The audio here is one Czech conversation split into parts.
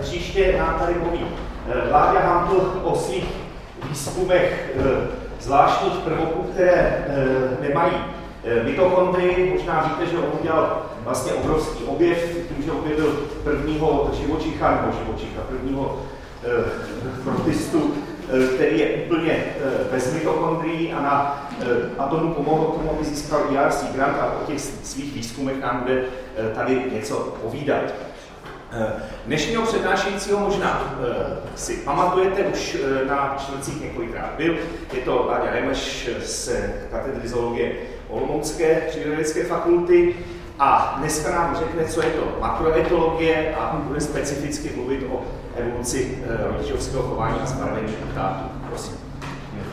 Příště nám tady mluví Vláďa Hampl o svých výzkumech zvláštních prvoků, které nemají mitochondrii. Možná víte, že on udělal vlastně obrovský objev, tím, že objevil prvního živočicha, nebo živočicha, prvního protistu, který je úplně bez mitochondrií a, na, a tomu pomohl k tomu, aby získal ERC grant a o těch svých výzkumech nám bude tady něco povídat. Dnešního přednášejícího možná si pamatujete, už na čtvrtcích několikrát byl. Je to Láďa Remeš z katedry zoologie Olomoucké přírodovědecké fakulty. A dneska nám řekne, co je to makroetologie a bude specificky mluvit o evoluci rodičovského chování a zbarvení ptátů. Prosím.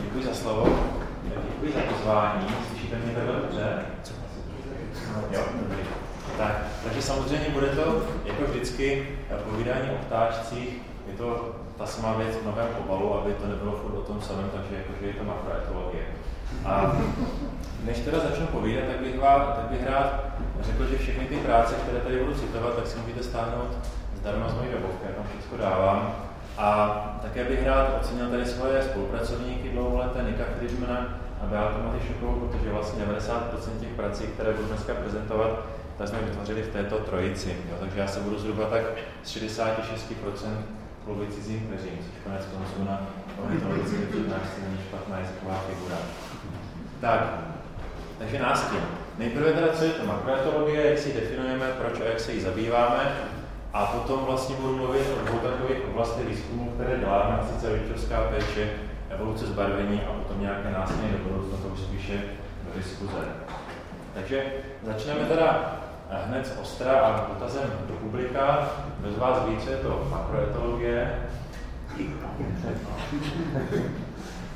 Děkuji za slovo. Děkuji za pozvání. Slyšíte mě takhle dobře? Jo, dobrý. Tak, takže samozřejmě bude to, jako vždycky, povídání o ptáčcích, je to ta samá věc v novém obalu, aby to nebylo furt o tom samém, takže jakože je to makroetologie. A než teda začnu povídat, tak bych, vám, tak bych rád řekl, že všechny ty práce, které tady budu citovat, tak si můžete stáhnout zdarma z mojí webovky, já tam všechno dávám. A také bych rád ocenil tady svoje spolupracovníky dlouholeté Nika Friedmana a Beatu Matyšokovou, protože vlastně 90% těch prací, které budu dneska prezentovat, tak jsme vytvořili v této trojici. Jo, takže já se budu zhruba tak z 66% chlubit cizím dveřím, což konec konců na ornitologické přednášce není špatná jazyková figura. Tak, takže nástin. Nejprve teda, co je to makroetologie, jak si ji definujeme, proč a jak se jí zabýváme. A potom vlastně budu mluvit o dvou takových oblastech výzkumu, které děláme, sice rodičovská péče, evoluce zbarvení a potom nějaké následně do budoucna, to už spíše do diskuze. Takže začneme teda hned z ostra a dotazem do publika. Bez vás ví, co je to makroetologie.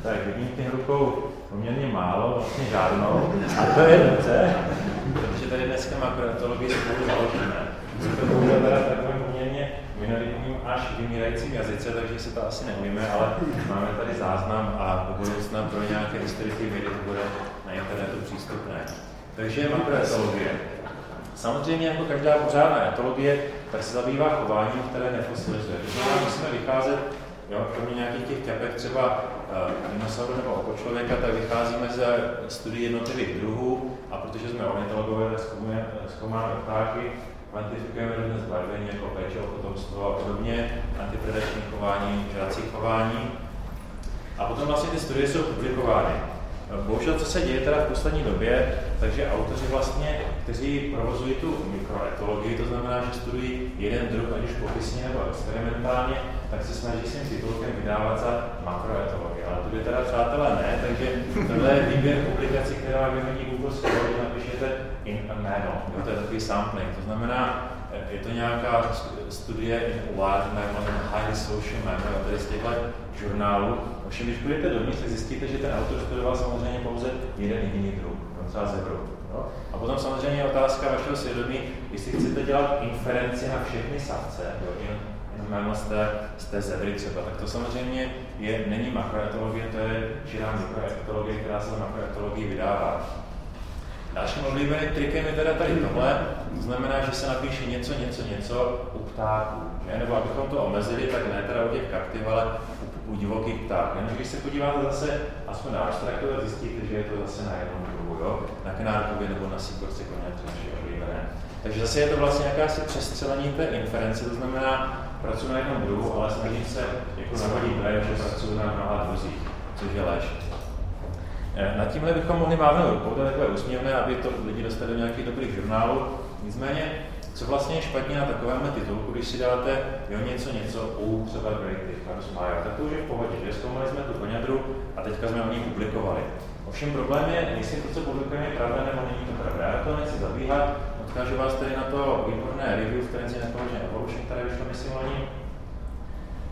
tak vidím těch rukou poměrně málo, vlastně žádnou. A to je dobře, protože tady dneska makroetologii spolu založíme. To bude teda takovým poměrně minoritním až vymírajícím jazyce, takže si to asi neumíme, ale máme tady záznam a do budoucna pro nějaké historiky vědy to bude na internetu přístupné. Takže makroetologie. Samozřejmě jako každá pořádná etologie, tak se zabývá chováním, které nefosilizuje. To znamená, musíme vycházet Jo, kromě nějakých těch ťapek třeba uh, dinosauru nebo oko člověka, tak vycházíme ze studií jednotlivých druhů a protože jsme ornitologové, tak zkoumáme ptáky, kvantifikujeme různé zbarvení, jako péče o potomstvo a podobně, antipredační chování, žrací chování. A potom vlastně ty studie jsou publikovány. Bohužel, co se děje teda v poslední době, takže autoři vlastně, kteří provozují tu mikroetologii, to znamená, že studují jeden druh, ať už popisně nebo experimentálně, tak se snaží s tím titulkem vydávat za makroetologii. Ale to by teda přátelé ne, takže tohle je výběr publikací, která vyhodí Google Scholar, že napíšete in jméno. Jo, to je takový sampling. To znamená, eh, je to nějaká studie in wild memo, highly social memo, tedy z těchto žurnálů. Ovšem, když budete dovnitř, zjistíte, že ten autor studoval samozřejmě pouze jeden jediný druh, třeba zebru. No? A potom samozřejmě je otázka vašeho svědomí, jestli chcete dělat inferenci na všechny savce, jo, memo z té, z té zebry třeba, tak to samozřejmě je, není makroetologie, to je čirá mikroetologie, která se na makroetologii vydává. Dalším oblíbeným trikem je teda tady tohle, to znamená, že se napíše něco, něco, něco u ptáků. Ne? Nebo abychom to omezili, tak ne teda u těch kaktiv, ale u, divokých ptáků. Když se podíváte zase aspoň na abstraktu, tak zjistíte, že je to zase na jednom druhu, jo? na kanárkově nebo na síkorce koně, což je oblíbené. Takže zase je to vlastně jakási přestřelení té inference, to znamená, pracuji na jednom druhu, ale snažím se jako navodit dojem, že pracuji na mnoha druzích, což je lež. Eh, nad tímhle bychom mohli mávnout rukou, to je takové úsměvné, aby to lidi dostali do nějakých dobrých žurnálů. Nicméně, co vlastně je špatně na takovém titulku, když si dáte jo, něco, něco u třeba Great Carlos Meyer, tak to už je v pohodě, že zkoumali jsme tu konědru a teďka jsme o ní publikovali. Ovšem problém je, jestli to, co publikujeme, je pravda nebo není to pravda. Já to nechci zabíhat, odkážu vás tady na to výborné review v Trenzi Ecology Evolution, které vyšlo myslím loni,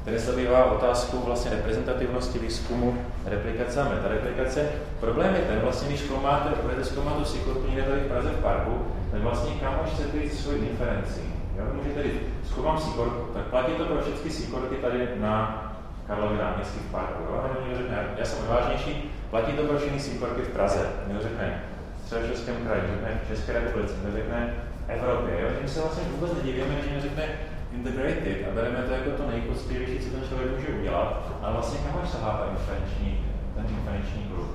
které se zabývá otázkou vlastně reprezentativnosti výzkumu, replikace a metareplikace. Problém je ten, vlastně, když zkoumáte, budete zkoumat tu někde tady v Praze v parku, tak vlastně kam až chcete jít svoji inferenci. Jo? Můžete říct, zkoumám sikorku, tak platí to pro všechny sikorky tady na Karlově náměstí v parku. Jo? A řekne, já jsem vážnější, platí to pro všechny sikorky v Praze. Někdo řekne, středočeském kraji, řekne České republice, řekne Evropě. Jo? Tím se vlastně vůbec nedivíme, že mi řekne, integrated a bereme to jako to nejpoctivější, co ten člověk může udělat, ale vlastně kam až sahá ta inferenční, ten kruh.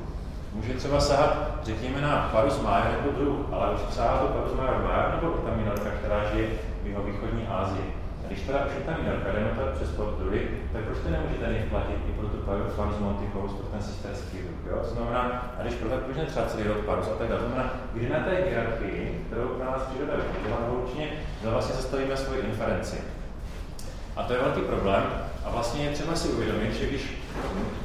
Může třeba sahat, řekněme, na Parus Majer jako druh, ale už sahá to Parus Majer Majer nebo ta minorka, která žije v jeho východní Asii. Když teda už je ta minorka, jdeme to přes druhy, tak proč to nemůžete platit i pro tu Parus Monticus, pro ten sesterský druh? Jo? Znamená, a když pro tak proč třeba celý rod Parus a tak dále. Znamená, kdy na té hierarchii, kterou pro nás příroda vytvořila evolučně, vlastně zastavíme svoji inferenci. A to je velký problém. A vlastně je třeba si uvědomit, že když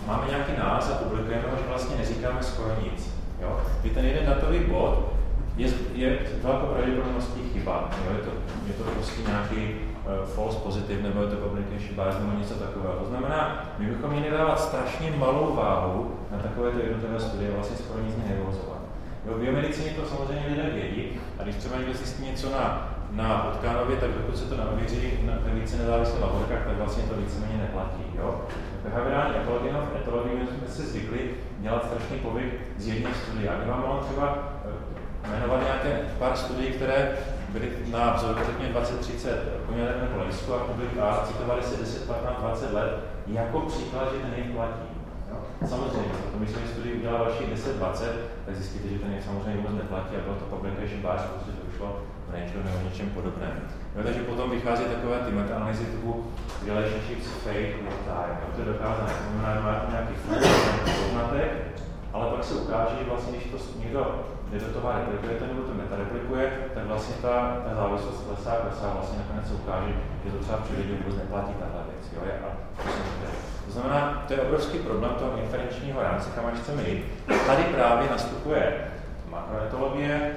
máme nějaký náz a publikujeme ho, že vlastně neříkáme skoro nic. Jo? Kdy ten jeden datový bod je, je velkou pravděpodobností chyba. Jo? Je, to, je to prostě nějaký false positive, nebo je to publication bias, nebo něco takového. To znamená, my bychom měli dávat strašně malou váhu na takovéto jednotlivé studie, vlastně skoro nic nevozovat. Jo, v biomedicíně to samozřejmě lidé vědí, a když třeba někdo zjistí něco na na Potkánově, tak dokud se to neověří na více nezávislých laborkách, tak vlastně to víceméně neplatí. Jo? Behaviorální etologie, no v etologii my jsme si zvykli dělat strašný povyk z jedné studie. A vám mám třeba eh, jmenovat nějaké pár studií, které byly na vzoru, řekněme 20-30 poměrně nebo listku a publik a citovali se 10, 15, 20 let jako příklad, že ten jejich platí. Jo? Samozřejmě, pokud my jsme studii udělali dalších 10-20, tak zjistíte, že ten jejich samozřejmě vůbec neplatí a bylo to publication bias, protože to vyšlo nature nebo něčem podobném. No, takže potom vychází takové ty meta-analýzy typu relationships fake with time. No, to je dokázané. To znamená, máte nějaký poznatek, ale pak se ukáže, že vlastně, když to někdo nedotová replikuje, ten nebo to meta-replikuje, tak vlastně ta, ta závislost klesá, klesá, vlastně nakonec se ukáže, že to třeba při lidi vůbec neplatí tahle věc. Jo? A to znamená, to je obrovský problém toho inferenčního rámce, kam až chceme jít. Tady právě nastupuje makroetologie,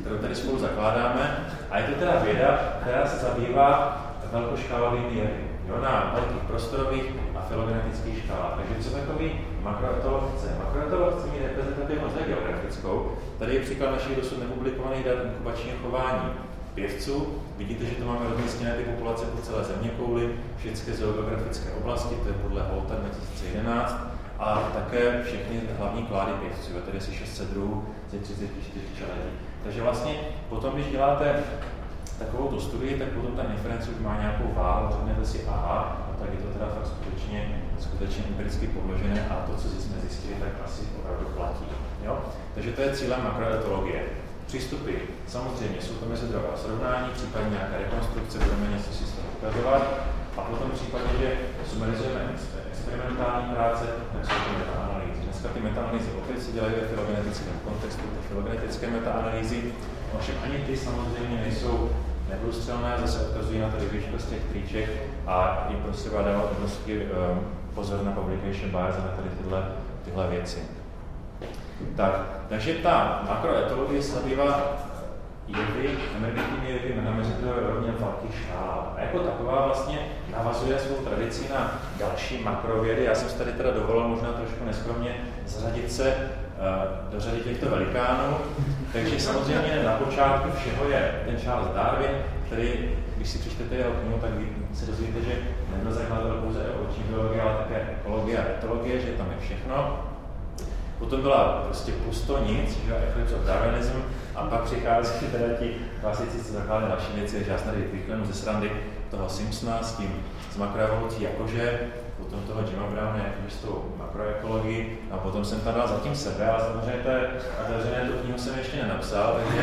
kterou tady spolu zakládáme. A je to teda věda, která se zabývá velkoškálovými jevy, jo, na velkých prostorových a filogenetických škálách. Takže co takový makroetolog chce? Makroetolog chce mít reprezentativnost geografickou. Tady je příklad našich dosud nepublikovaných dat inkubačního chování pěvců. Vidíte, že to máme rozmístěné ty populace po celé země kouli, všechny zoografické oblasti, to je podle Holta 2011 a také všechny hlavní klády pěvců, tedy asi 600 druhů ze 34 čeledí. Takže vlastně potom, když děláte takovou tu studii, tak potom ta inference už má nějakou váhu, řeknete si aha, tak je to teda fakt skutečně, skutečně empiricky podložené a to, co jsme zjistili, tak asi opravdu platí. Jo? Takže to je cílem makroetologie. Přístupy, samozřejmě, jsou to mezidrová srovnání, případně nějaká rekonstrukce, budeme něco si z toho ukazovat. A potom v případě, že sumarizujeme experimentální práce, tak jsou to metaanalýzy. Dneska ty metaanalýzy opět se dělají ve filogenetickém kontextu, ty filogenetické metaanalýzy, ovšem ani ty samozřejmě nejsou neprůstřelné, zase odkazují na ty výško z těch triček a je prostě dávat obrovský um, pozor na publication bias a na tady tyhle, tyhle věci. Tak, takže ta makroetologie se zabývá jevy, emergentními jevy na mezitové rovně velkých škál. A jako taková vlastně navazuje svou tradici na další makrovědy. Já jsem si tady teda dovolil možná trošku neskromně zařadit se do řady těchto velikánů. Takže samozřejmě na počátku všeho je ten Charles Darwin, který, když si přečtete jeho knihu, tak se dozvíte, že zakladatel pouze evoluční biologie, ale také ekologie a etologie, že tam je všechno. Potom byla prostě pusto nic, že Eclipse of Darwinism, a pak přichází teda ti klasici, co zakládají další věci, že já tady vyklenu ze srandy toho Simpsona s tím, s makroevolucí jakože, potom toho Jima Browna jakože s makroekologii a potom jsem tam dal zatím sebe, ale samozřejmě to je otevřené, tu knihu jsem ještě nenapsal, takže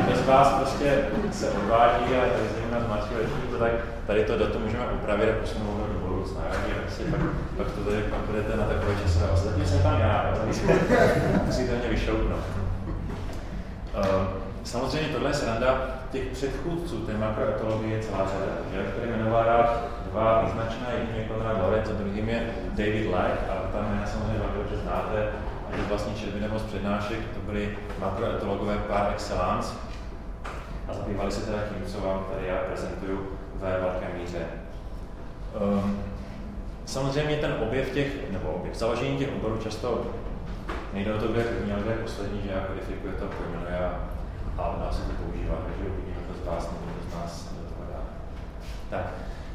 kdo z vás prostě se odvádí, ale tady zejména z mladšího ročníku, tak tady to datum můžeme upravit a posunout do budoucna. Takže prostě pak, pak, to tady, pak budete na takové časové, a zatím jsem tam já, musíte mě vyšoupnout. Ehm, samozřejmě tohle je sranda těch předchůdců té makroetologie je celá řada. Já tady jmenoval dva význačné, jedním je Konrad Lorenz a druhým je David Lack a tam jména samozřejmě velmi dobře znáte. A je vlastně červeného z přednášek, to byly makroetologové par excellence a zabývali se teda tím, co vám tady já prezentuju ve velké míře. Um, samozřejmě ten objev těch, nebo objev, založení těch oborů často nejde o to, kde první, ale je poslední, že já kodifikuje to, pojmenuje a, a dá se to používat, takže uvidíme, kdo z vás nebo kdo z nás do toho dá. Tak,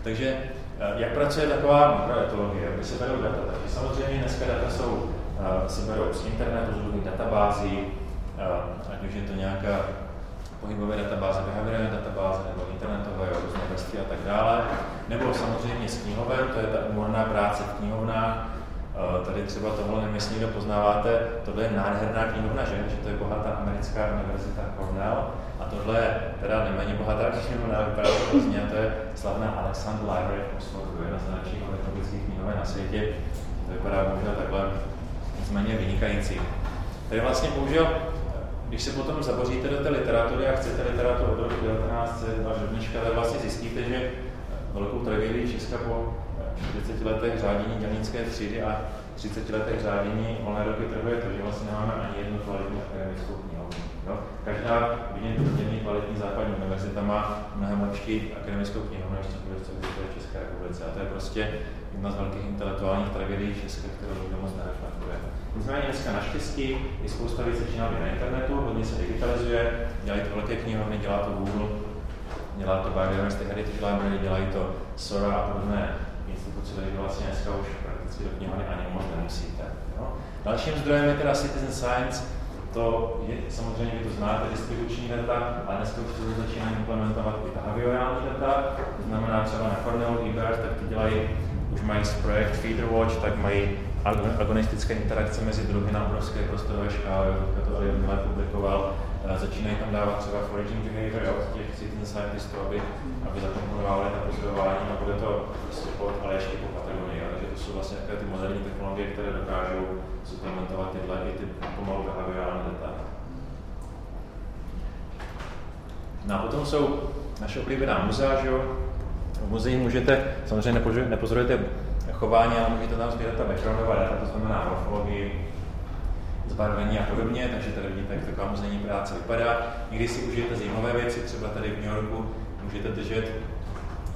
takže eh, jak pracuje taková makroetologie, aby se berou data? Takže samozřejmě dneska data jsou, uh, se berou z internetu, z různých databází, uh, ať už je to nějaká pohybové databáze, behaviorální databáze nebo internetové, různé vrstvy a tak dále. Nebo samozřejmě s knihovem, to je ta umorná práce v knihovnách. Eh, tady třeba tohle, nevím, jestli někdo poznáváte, tohle je nádherná knihovna, že? že to je bohatá americká univerzita Cornell. Tohle je teda neméně bohatá knihovna, vypadá to hrozně, a to je slavná Alexander Library v Oxfordu, jedna z nejlepších elektronických knihoven na světě. To vypadá bohužel takhle, nicméně vynikající. Tady vlastně bohužel když se potom zaboříte do té literatury a chcete literaturu od roku 1900 až do dneška, tak vlastně zjistíte, že velkou tragédii Česka po 40 letech řádění dělnické třídy a 30 letech řádění volné roky trhuje to, že vlastně nemáme ani jednu kvalitní akademickou knihovnu. Jo? Každá vyněně kvalitní západní univerzita má mnohem lepší akademickou knihovnu, než co v České republice. A to je prostě jedna z velkých intelektuálních tragédií Česka, kterou lidé moc nereflektuje. Nicméně dneska naštěstí je spousta věcí začíná na internetu, hodně se digitalizuje, dělají to velké knihovny, dělá to Google, dělá to Biodiversity Heritage Library, dělají to Sora a podobné instituce, takže vlastně dneska už prakticky do knihovny ani moc nemusíte. Jo? Dalším zdrojem je teda Citizen Science, to je samozřejmě, vy to znáte, distribuční data, ale dneska už se začíná implementovat i behaviorální data, to znamená třeba na Cornell Ebert, tak ty dělají, už mají projekt Feeder Watch, tak mají agonistické interakce mezi druhy na obrovské prostorové škále, to tady minule publikoval, začínají tam dávat třeba foraging behavior od těch citizen scientistů, aby, aby zakomponovali na pozorování a bude to prostě pod, ale ještě po Patagonii. Jsou vlastně takové ty moderní technologie, které dokážou suplementovat tyhle i ty pomalu behaviorální data. No a potom jsou naše oblíbená muzea, že jo? V muzeí můžete, samozřejmě nepozorujete chování, ale můžete tam sbírat ta backgroundová data, to znamená morfologii, zbarvení a podobně, takže tady vidíte, jak taková muzejní práce vypadá. Někdy si užijete zajímavé věci, třeba tady v New Yorku můžete držet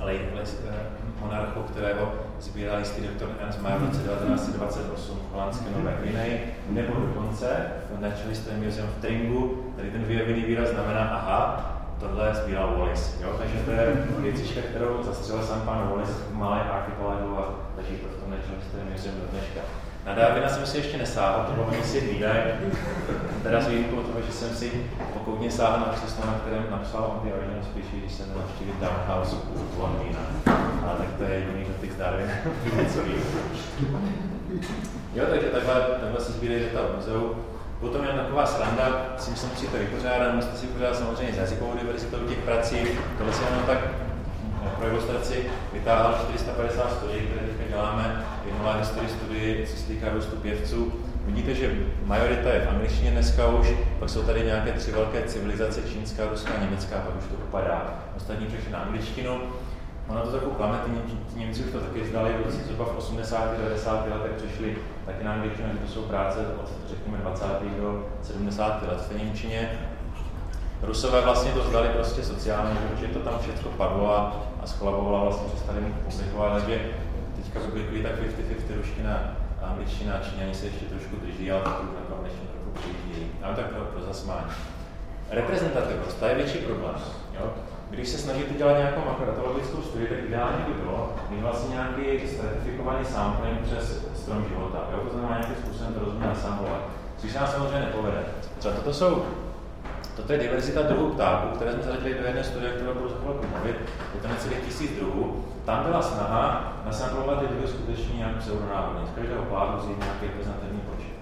eh, monarchu, kterého sbíral jistý doktor Ernst Mayr v roce 1928 v holandské Nové Guinea, nebo dokonce v Natural History Museum v Tringu, tady ten vyjevený výraz znamená aha, tohle sbíral Wallis. Jo? Takže to je věcička, kterou zastřelil sám pan Wallis v malé archipelagu a leží to v tom Natural History Museum do dneška. Na Darwina jsem si ještě nesáhl, to bylo si výdaj, teda s výjimkou toho, že jsem si pokoutně sáhl na křeslo, na kterém napsal on the original species, když jsem navštívit Downhouse u Londýna. A tak to je jediný dotyk s Darwinem, něco Jo, takže takhle, takhle se sbírají data v muzeu. Potom je taková sranda, si myslím, že to vypořádat, musíte si vypořádat samozřejmě s jazykovou diverzitou těch prací. Tohle si jenom tak pro ilustraci vytáhl 450 studií, které teďka děláme, jednotlivá historii studii, co se týká růstu pěvců. Vidíte, že majorita je v angličtině dneska už, pak jsou tady nějaké tři velké civilizace, čínská, ruská, německá, pak už to upadá. Ostatní všechny na angličtinu. Ono to trochu klame, ty, ty Němci už to taky zdali, roce zhruba v 80. 90. letech přišli taky na angličtinu, že to jsou práce od řekněme 20. do 70. let v Němčině. Rusové vlastně to zdali prostě sociálně, že to tam všechno padlo a, a skolabovalo vlastně přestali publikovat, takže publikují tak 50-50 ruština angličtina číňani se ještě trošku drží, ale tak na angličtinu trochu přijíždějí. Ale tak pro, pro zasmání. Reprezentativnost, to je větší problém. Jo? Když se snažíte dělat nějakou makrodatologickou studii, tak ideálně by bylo mít vlastně nějaký stratifikovaný sampling přes strom života. Jo? To znamená nějakým způsobem to rozumně nasamplovat. Což se nás samozřejmě nepovede. Třeba toto jsou Toto je diverzita druhů ptáků, které jsme zařadili do jedné studie, kterou budu za chvilku mluvit. Je to necelých tisíc druhů. Tam byla snaha nasamplovat ty druhy skutečně nějak pseudonáhodně. Z každého pládu vzít nějaký reprezentativní počet.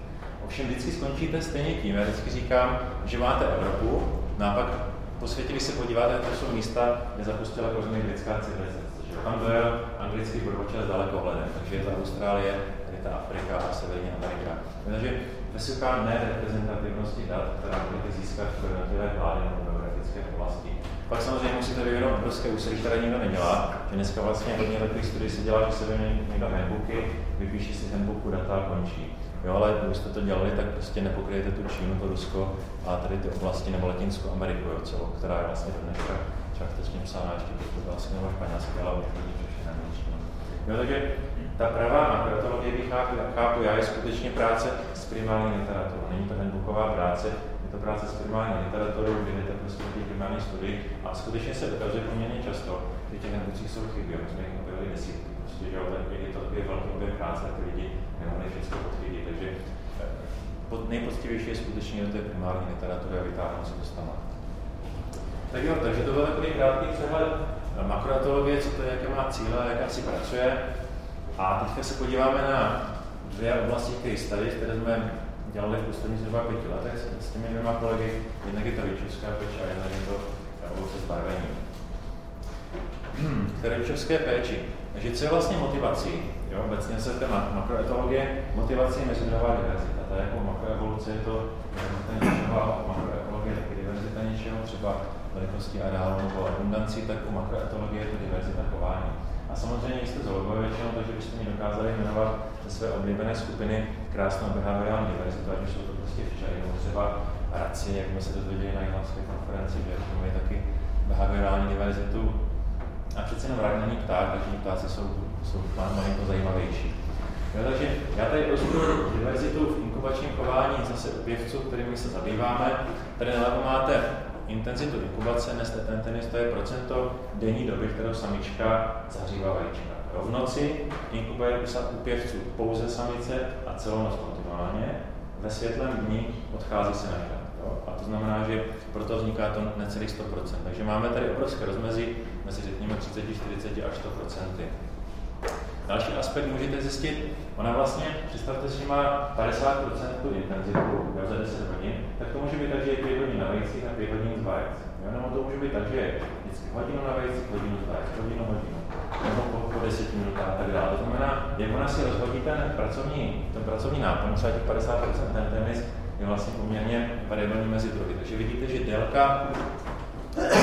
Ovšem vždycky skončíte stejně tím. Já vždycky říkám, že máte Evropu, no a pak po světě, když se podíváte, to jsou místa, kde zapustila kořeny lidská civilizace. Tam dojel anglický průvodčil s dalekohledem, takže je to Austrálie, je to Afrika a Severní Amerika. Takže vysoká nereprezentativnosti dat, která můžete získat v jednotlivé vládě nebo geografické oblasti. Pak samozřejmě musíte vyvinout obrovské úsilí, které nikdo nedělá, že dneska vlastně hodně takových studií se dělá, že se vymění někdo handbooky, vypíší si handbooku data a končí. Jo, ale kdybyste to dělali, tak prostě nepokryjete tu Čínu, to Rusko a tady ty oblasti nebo Latinskou Ameriku, jo, celou, která je vlastně do dneška částečně psána ještě portugalsky nebo španělsky, ale už hodně všechny angličtinu. Jo, takže ta pravá makroetologie, chápu, chápu já, je skutečně práce primární literaturou. Není to handbooková práce, je to práce s primární literaturou, kde jdete prostě těch primární studii a skutečně se dokazuje poměrně často, že těch handbookcích jsou chyby, my jsme jich objevili desítky. Prostě, že je to je velký objem práce, ty lidi nemohli všechno podchytit. Takže eh, nejpoctivější je skutečně do té primární literatury a vytáhnout se to Tak jo, takže to byl takový krátký přehled makroetologie, co to je, jaké má cíle, jak si pracuje. A teďka se podíváme na dvě oblasti case study, které jsme dělali v posledních zhruba pěti letech s těmi dvěma kolegy. Jednak je to Vyčovská peč a jednak je to evoluce zbarvení. K té Vyčovské péči. Takže co je vlastně motivací? Jo, obecně se téma makroetologie, motivací je mezidrová diverzita. Je jako makroevoluce, je to něčeho, makroekologie taky diverzita něčeho, třeba velikosti areálu nebo abundancí, tak u makroetologie je to diverzita chování. A samozřejmě jste zoologové většinou, takže byste mi dokázali jmenovat ze své oblíbené skupiny krásnou behaviorální diverzitu, ať už jsou to prostě včely, nebo třeba raci, jak jsme se dozvěděli na jihlavské konferenci, že to mají taky behaviorální diverzitu. A přece jenom rak není pták, takže ptáci jsou, jsou malinko zajímavější. Jo, takže já tady rozbudu diverzitu v inkubačním chování zase u pěvců, kterými se zabýváme. Tady nalevo máte intenzitu inkubace, neste ten tenis, to je procento denní doby, kterou samička zahřívá vajíčka. V noci inkubuje u pěvců pouze samice a celou noc kontinuálně. Ve světlém dní odchází se nechat. A to znamená, že proto vzniká to necelých 100%. Takže máme tady obrovské rozmezí mezi řekněme 30, 40 až 100%. Další aspekt můžete zjistit, ona vlastně, představte si, že má 50% intenzitu jo, za 10 hodin, tak to může být tak, že je 5 hodin na vejcích a 5 hodin z vajec. Jo, nebo to může být tak, že je vždycky hodinu na vejcích, hodinu z vajec, hodinu, hodinu, nebo po, po 10 minutách a tak dále. To znamená, jak ona si rozhodí ten pracovní, ten pracovní náplň, třeba těch 50% ten tenis, je vlastně poměrně variabilní mezi druhy. Takže vidíte, že délka,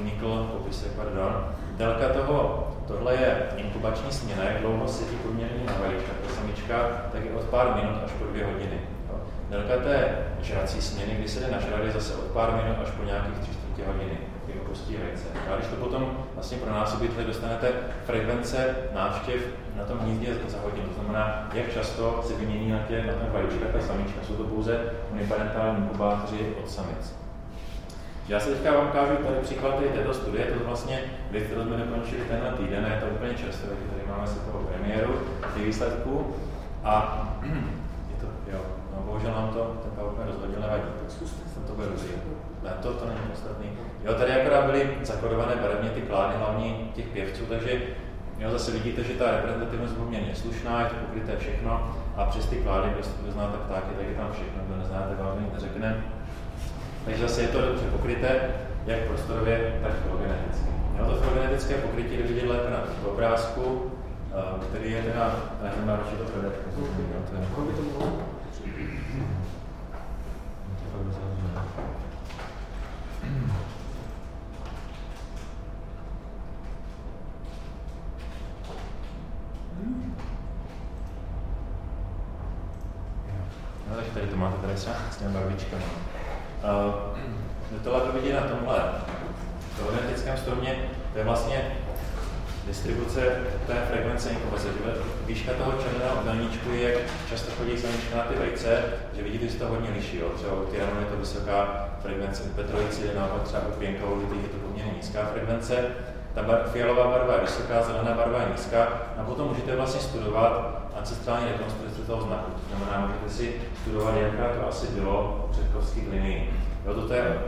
unikl popisek, pardon, délka toho Tohle je inkubační směna, jak dlouho sedí průměrný na vajíčka ta samička, tak je od pár minut až po dvě hodiny. Délka té žrací směny, kdy se jde nažrat, je zase od pár minut až po nějakých tři čtvrtě hodiny, opustí vejce. A když to potom vlastně pronásobíte, dostanete frekvence návštěv na tom hnízdě za hodinu. To znamená, jak často se vymění na, tě, na ten vajíčka ta samička. Jsou to pouze uniparentální inkubátoři od samic. Já se teďka vám ukážu tady příklad této studie, to je vlastně věc, kterou jsme dokončili tenhle týden, je to úplně čerstvé, tady máme si toho premiéru těch výsledků a je to, jo, no bohužel nám to ten PowerPoint rozhodil, nevadí, tak zkuste, to bude rozvíjet. Ne, to, to není podstatný. Jo, tady akorát byly zakodované barevně ty klády hlavní těch pěvců, takže jo, zase vidíte, že ta reprezentativnost je poměrně slušná, je to pokryté všechno a přes ty klády, kdo znáte ptáky, tak je tam všechno, kdo neznáte, vám neřekne. Takže zase je to dobře pokryté, jak prostorově, tak filogeneticky. Jo, to filogenetické pokrytí jde vidět lépe na obrázku, eh, který je teda, ten má radši to prodat. Kolik by to bylo? No, takže tady to máte tady s těmi barvičkami. Uh, to lépe vidět na tomhle teoretickém stromě, to je vlastně distribuce té frekvence inkubace. Výška toho černého obdelníčku je, jak často chodí samička na ty vejce, že vidíte, že se to hodně liší. Jo. Třeba u je to vysoká frekvence, u petrovici je naopak třeba u pěnkovitých je to poměrně nízká frekvence. Ta bar, fialová barva je vysoká, zelená barva je nízká a potom můžete vlastně studovat ancestrální rekonstrukci toho znaku. To znamená, můžete si studovat, jaká to asi bylo u předkovských linií. Jo, toto je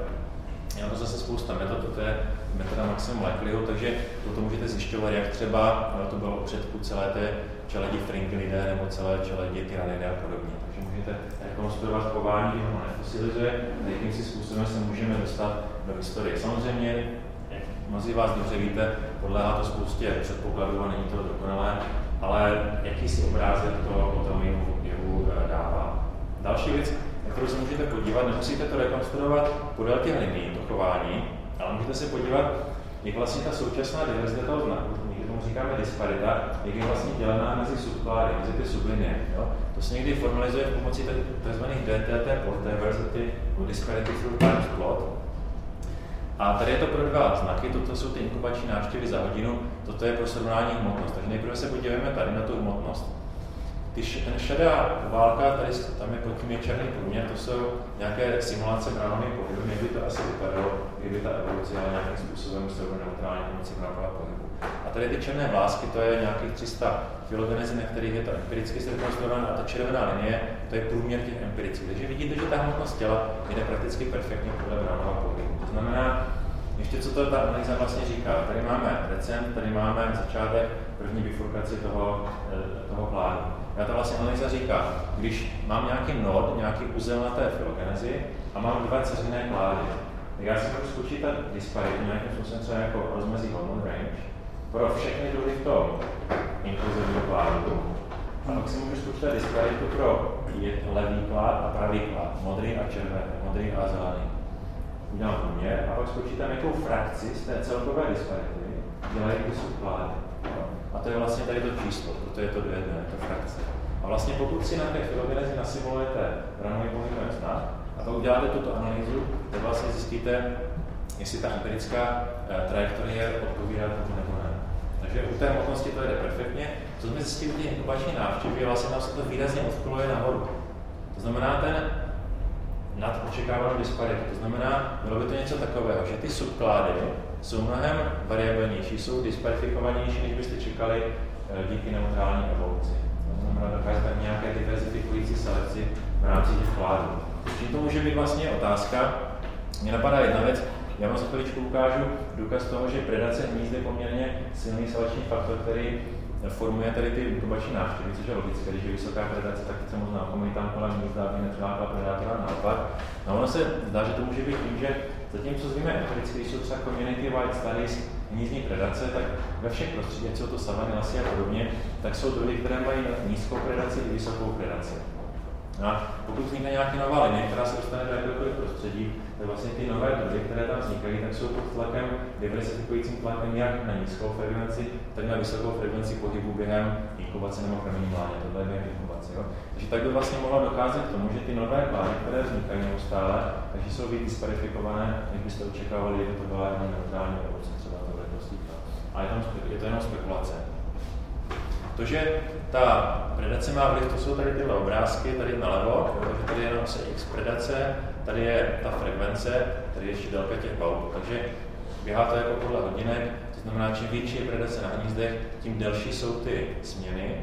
já to zase spousta metod, to je metoda Maxim Lekliho, takže toto můžete zjišťovat, jak třeba to bylo předku celé té čeledi Fringilide nebo celé čeledi Tyranidae a podobně. Takže můžete rekonstruovat chování, kdy ho nefosilizuje, a jakým si způsobem se můžeme dostat do historie. Samozřejmě, jak mnozí vás dobře víte, podléhá to spoustě předpokladů a není to dokonalé, ale jakýsi obrázek to o tom jevu eh, dává. Další věc, na kterou se můžete podívat, nemusíte to rekonstruovat podél těch linií, to chování, ale můžete se podívat, jak vlastně ta současná diverzita toho znaku, tomu říkáme disparita, jak je vlastně dělená mezi subklády, mezi ty sublinie. Jo? To se někdy formalizuje v pomoci tzv. DTT plot diversity, disparity through time plot, a tady je to pro dva znaky, toto jsou ty inkubační návštěvy za hodinu, toto je pro srovnání hmotnost. Takže nejprve se podíváme tady na tu hmotnost. Ty, ten šedá válka, tady tam je pod tím je černý průměr, to jsou nějaké simulace Brownovy pohybu, jak by to asi vypadalo, kdyby ta evoluce nějakým způsobem se neutrálně pomocí Brownova pohybu. A tady ty černé vlásky, to je nějakých 300 filogenezy, na kterých je to empiricky zrekonstruované a ta červená linie, to je průměr těch empirických. Takže vidíte, že ta hmotnost těla jde prakticky perfektně podle Brownova pohybu. To znamená, ještě co to ta analýza vlastně říká. Tady máme recent, tady máme začátek první bifurkaci toho, eh, toho plánu. Já ta vlastně analýza říká, když mám nějaký nod, nějaký uzel na té filogenezi a mám dva ceřinné klády, tak já si můžu spočítat disparitu nějakým způsobem třeba jako rozmezí hormone range pro všechny druhy v tom inkluzivním kládu. A pak si můžu spočítat disparitu pro levý klád a pravý klád, modrý a červený, modrý a zelený. Udělám průměr a pak spočítám, jakou frakci z té celkové disparity dělají ty subklády. A to je vlastně tady to číslo, proto je to dvě, to frakce. A vlastně pokud si na té filogenezi nasimulujete ranový pohybový znak a pak uděláte tuto analýzu, tak vlastně zjistíte, jestli ta empirická eh, trajektorie odpovídá tomu Takže u té hmotnosti to jde perfektně. Co jsme zjistili u těch inkubační návštěvy, vlastně tam se to výrazně odkuluje nahoru. To znamená, ten nad očekávanou disparitu. To znamená, bylo by to něco takového, že ty subklády jsou mnohem variabilnější, jsou disparifikovanější, než byste čekali eh, díky neutrální evoluci. To znamená, dokážete nějaké diverzifikující selekci v rámci těch kládů. Čím to může být vlastně otázka? Mně napadá jedna věc, já vám za chviličku ukážu důkaz toho, že predace hnízd je poměrně silný selekční faktor, který formuje tady ty inkubační návštěvy, což je logické, když je vysoká predace, tak se moc nákomí tam kolem hnízda, aby nepřilákala predátora naopak. No ono se zdá, že to může být tím, že zatímco zvíme empiricky, jsou třeba community wide studies hnízdní predace, tak ve všech prostředích, jsou to savany, lasy a podobně, tak jsou druhy, které mají nízkou predaci i vysokou predaci. A pokud vznikne nějaká nová linie, která se dostane do jakéhokoliv prostředí, tak vlastně ty nové druhy, které tam vznikají, tak jsou pod tlakem, diversifikujícím tlakem jak na nízkou frekvenci, tak na vysokou frekvenci pohybu během inkubace nebo mládě. Tohle je během inkubace. Takže tak by vlastně mohlo dokázat k tomu, že ty nové plány, které vznikají neustále, takže jsou víc disparifikované, než byste očekávali, kdyby to byla jenom neutrální evoluce třeba tohle prostýka. A je, tam, je to jenom spekulace. To, že ta predace má vliv, to jsou tady tyhle obrázky, tady nalevo, takže tady je jenom se x predace, tady je ta frekvence, tady je ještě délka těch balků. Takže běhá to jako podle hodinek, to znamená, čím větší je predace na hnízdech, tím delší jsou ty směny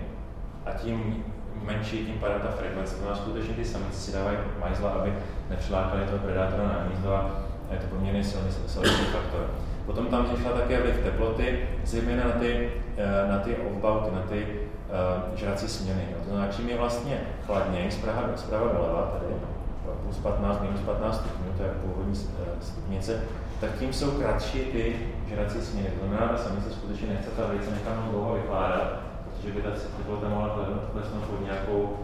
a tím menší tím pádem ta frekvence. To znamená, skutečně ty samice si dávají majzla, aby nepřilákali toho predátora na hnízdo a je to poměrně silný, silný faktor. Potom tam vznikla také vliv teploty, zejména na ty, eh, na ty off na ty uh, žrací směny. Jo. To znamená, čím je vlastně chladněji, zprava, zprava doleva, tady plus 15, minus 15 stupňů, to je původní eh, stupnice, tak tím jsou kratší ty žrací směny. To znamená, že samice skutečně nechce ta vejce nechat dlouho vykládat, protože by ta teplota mohla klesnout pod nějakou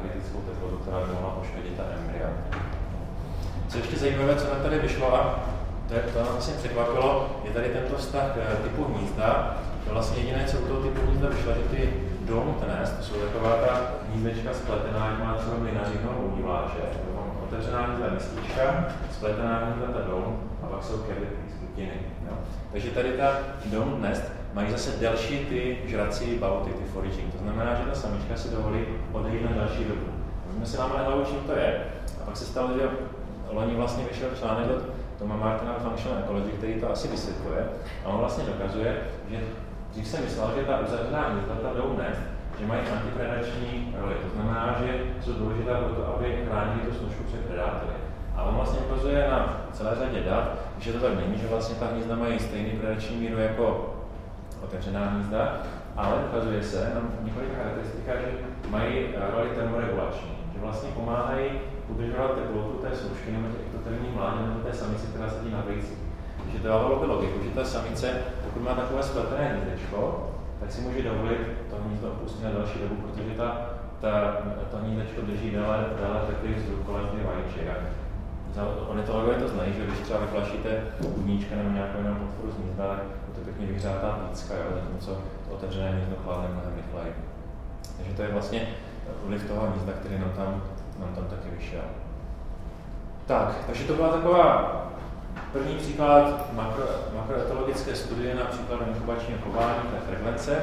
kritickou teplotu, která by mohla poškodit ta embrya. Co ještě zajímavé, co nám tady vyšlo, a to, je, to vlastně překvapilo, je tady tento vztah typu hnízda. To vlastně jediné, co u toho typu hnízda vyšlo, že ty dnes, to jsou taková ta hnízdečka spletená, jak má třeba mlinařinou údiváče, otevřená hnízda mistička, spletená hnízda ta dom a pak jsou z skutiny. Takže tady ta dom nest mají zase delší ty žrací bauty, ty foraging. To znamená, že ta samička si dovolí odejít na další dobu. My si máme hlavu, čím to je. A pak se stalo, že loni vlastně vyšel článek od Toma Martina Functional Ecology, který to asi vysvětluje. A on vlastně dokazuje, že Dřív jsem myslel, že ta uzavřená hnízda jdou dnes, že mají antipredační roli. To znamená, že jsou důležitá pro to, aby chránili tu snožku před predátory. A on vlastně ukazuje na celé řadě dat, že to tak není, že vlastně ta hnízda mají stejný predační míru jako otevřená hnízda, ale ukazuje se na několika charakteristikách, že mají roli termoregulační, že vlastně pomáhají udržovat teplotu té služky nebo těch mládě nebo té samice, která sedí na vejci. Takže to dávalo by logiku, že ta samice, pokud má takové spletené hnízdečko, tak si může dovolit to hnízdo opustit na další dobu, protože ta, ta, to hnízdečko drží déle, déle takový vzduch kolem těch vajíček. Ornitologové to znají, že když třeba vyplašíte udníčka nebo nějakou jinou podporu z hnízda, tak to pěkně vyhřátá pícka, jo, zatímco to otevřené hnízdo chladne mnohem rychleji. Takže to je vlastně vliv toho hnízda, který nám tam, nám tam taky vyšel. Tak, takže to byla taková První příklad makro, makroetologické studie na příkladu inkubačního chování, té frekvence.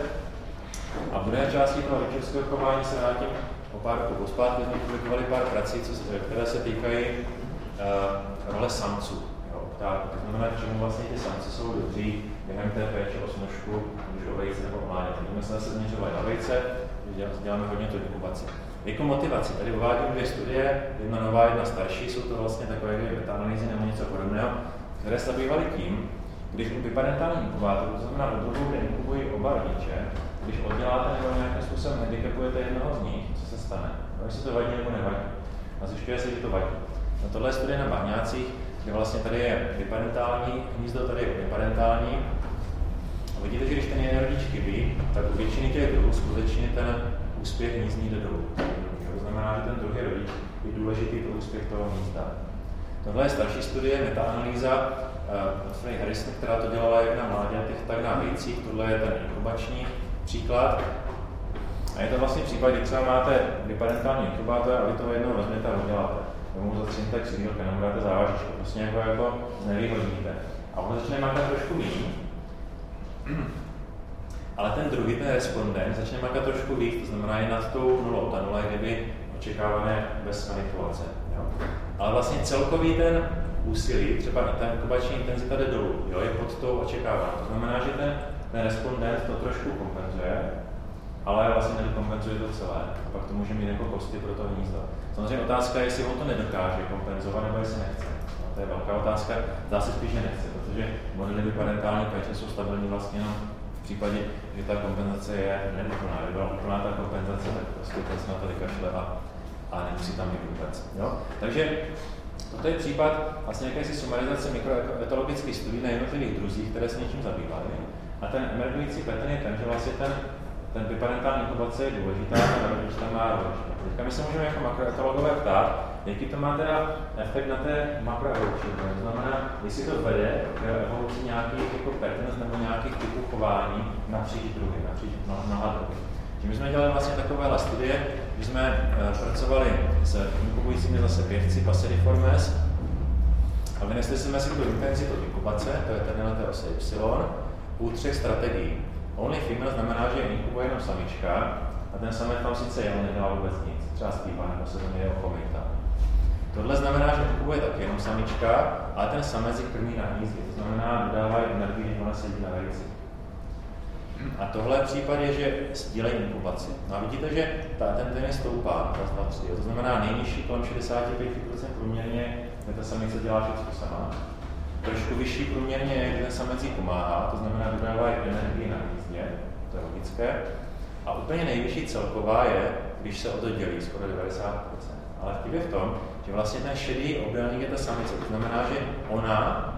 A v druhé části toho rodičovského chování se vrátím o pár roku pospátky, jsme publikovali pár prací, co, které se týkají uh, role samců. Jo, to znamená, k čemu vlastně ty samci jsou dobří, během té péče o snožku, už o vejce nebo mládě. My jsme se zaměřovali na vejce, děláme hodně tu inkubaci. Jako motivaci, tady uvádím dvě studie, jedna nová, jedna starší, jsou to vlastně takové dvě analýzy nebo něco podobného, které se zabývaly tím, když u biparentální inkubátoru, to znamená u druhu, kde inkubují oba rodiče, když odděláte nebo nějakým způsobem handicapujete jednoho z nich, co se stane? No, jestli to vadí nebo nevadí. A zjišťuje se, že to vadí. No, tohle je studie na bahňácích, kde vlastně tady je biparentální hnízdo, tady je biparentální. A vidíte, že když ten jeden rodič chybí, tak u většiny těch druhů skutečně ten úspěch hnízdní jde dolů. To znamená, že ten druhý rodič je důležitý pro úspěch toho hnízda. Tohle je starší studie, metaanalýza uh, od Frey Harrison, která to dělala jak na mláďatech, tak na vejcích. Tohle je ten inkubační příklad. A je to vlastně případ, kdy třeba máte biparentální inkubátor a vy toho jednoho vezmete a uděláte. Tomu zatřeníte křídlka, nebo dáte závažičku, prostě jako, jako znevýhodníte. A on začne makat trošku víc. Ale ten druhý, ten respondent, začne makat trošku víc, to znamená je nad tou nulou. Ta nula je kdyby očekávané bez manipulace. Jo? Ale vlastně celkový ten úsilí, třeba ta inkubační intenzita jde dolů, jo? je pod tou očekávanou. To znamená, že ten ten respondent to trošku kompenzuje, ale vlastně nekompenzuje to celé. A pak to může mít jako kosty pro to hnízdo. Samozřejmě otázka je, jestli on to nedokáže kompenzovat, nebo jestli nechce. No, to je velká otázka. Dá se spíš, že nechce, protože modely parentální péče jsou stabilní vlastně jenom v případě, že ta kompenzace je neúplná. Kdyby byla úplná ta kompenzace, tak prostě ten se na to vykašle a, a nemusí tam být vůbec. Jo? Takže Toto je případ vlastně jakési sumarizace mikroetologických studií na jednotlivých druzích, které se něčím zabývaly. A ten emergující pattern je ten, že vlastně ten, ten biparentální inkubace je důležitá, ten rodič tam má rodič. Teďka my se můžeme jako makroetologové ptát, jaký to má teda efekt na té makroevoluční. To znamená, jestli to vede k evoluci nějakých jako patterns nebo nějakých typů chování napříč druhy, napříč mnoha druhy. Že my jsme dělali vlastně takové studie, že jsme uh, pracovali s inkubujícími zase pěvci Passeriformes a vynesli jsme si tu intenzitu inkubace, to je ten ose Y, u třech strategií. Only female znamená, že inkubuje jenom samička a ten samec tam sice je, on nedělá vůbec nic. Třeba zpívá nebo se to jmenuje okomita. Tohle znamená, že inkubuje taky jenom samička, ale ten samec ji krmí na hnízdě. To znamená, dodává energii, když ona sedí na vejci. A tohle případ je, že sdílejí inkubaci. No a vidíte, že ta, ten ten stoupá, raz, dva. To znamená nejnižší kolem 65% průměrně, kde ta samice dělá všechno sama. Trošku vyšší průměrně je, že ten samec jí pomáhá, to znamená dodává energii na hnízdě, to je logické. A úplně nejvyšší celková je, když se o to dělí, skoro 90%. Ale vtip je v tom, že vlastně ten šedý obdélník je ta samice. To znamená, že ona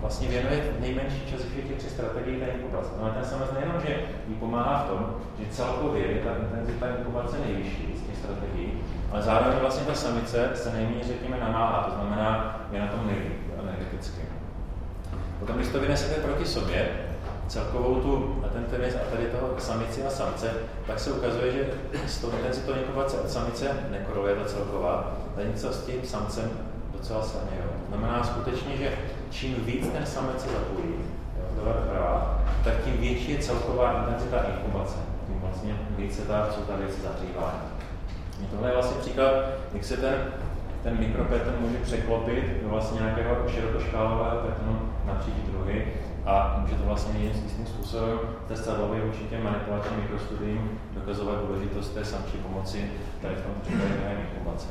vlastně věnuje nejmenší čas všech těch tři strategií té inkubace. No ten samec nejenom, že jí pomáhá v tom, že celkově je ta intenzita inkubace nejvyšší z těch strategií, ale zároveň vlastně ta samice se nejméně, řekněme, namáhá, to znamená, je na tom nejlíp energeticky. Potom, když to vynesete proti sobě, celkovou tu, a ten tenis a tady toho samici a samce, tak se ukazuje, že s tou intenzitou inkubace od samice nekoroluje ta celková, něco s tím samcem docela silně. Jo. Znamená skutečně, že čím víc ten samec se zapojí, jo, tak tím větší je celková intenzita inkubace. Tím vlastně více ta, co ta věc zahřívá. Tohle je vlastně příklad, jak se ten ten mikropattern může překlopit do vlastně nějakého širokoškálového patternu napříč druhy a může to vlastně jistým způsobem té celově určitě manipulačním mikrostudiím dokazovat důležitost té samčí pomoci tady v tom případě inkubace.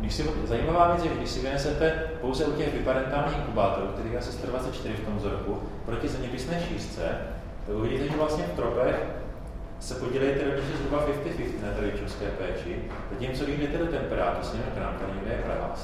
Když si, zajímavá věc je, když si vynesete pouze u těch biparentálních inkubátorů, kterých je asi 124 v tom vzorku, proti zeměpisné šířce, tak uvidíte, že vlastně v tropech se podílejí ty rodiče zhruba 50-50 na té péči, zatímco když jdete do temperátu, s nimi krámka někde je pravá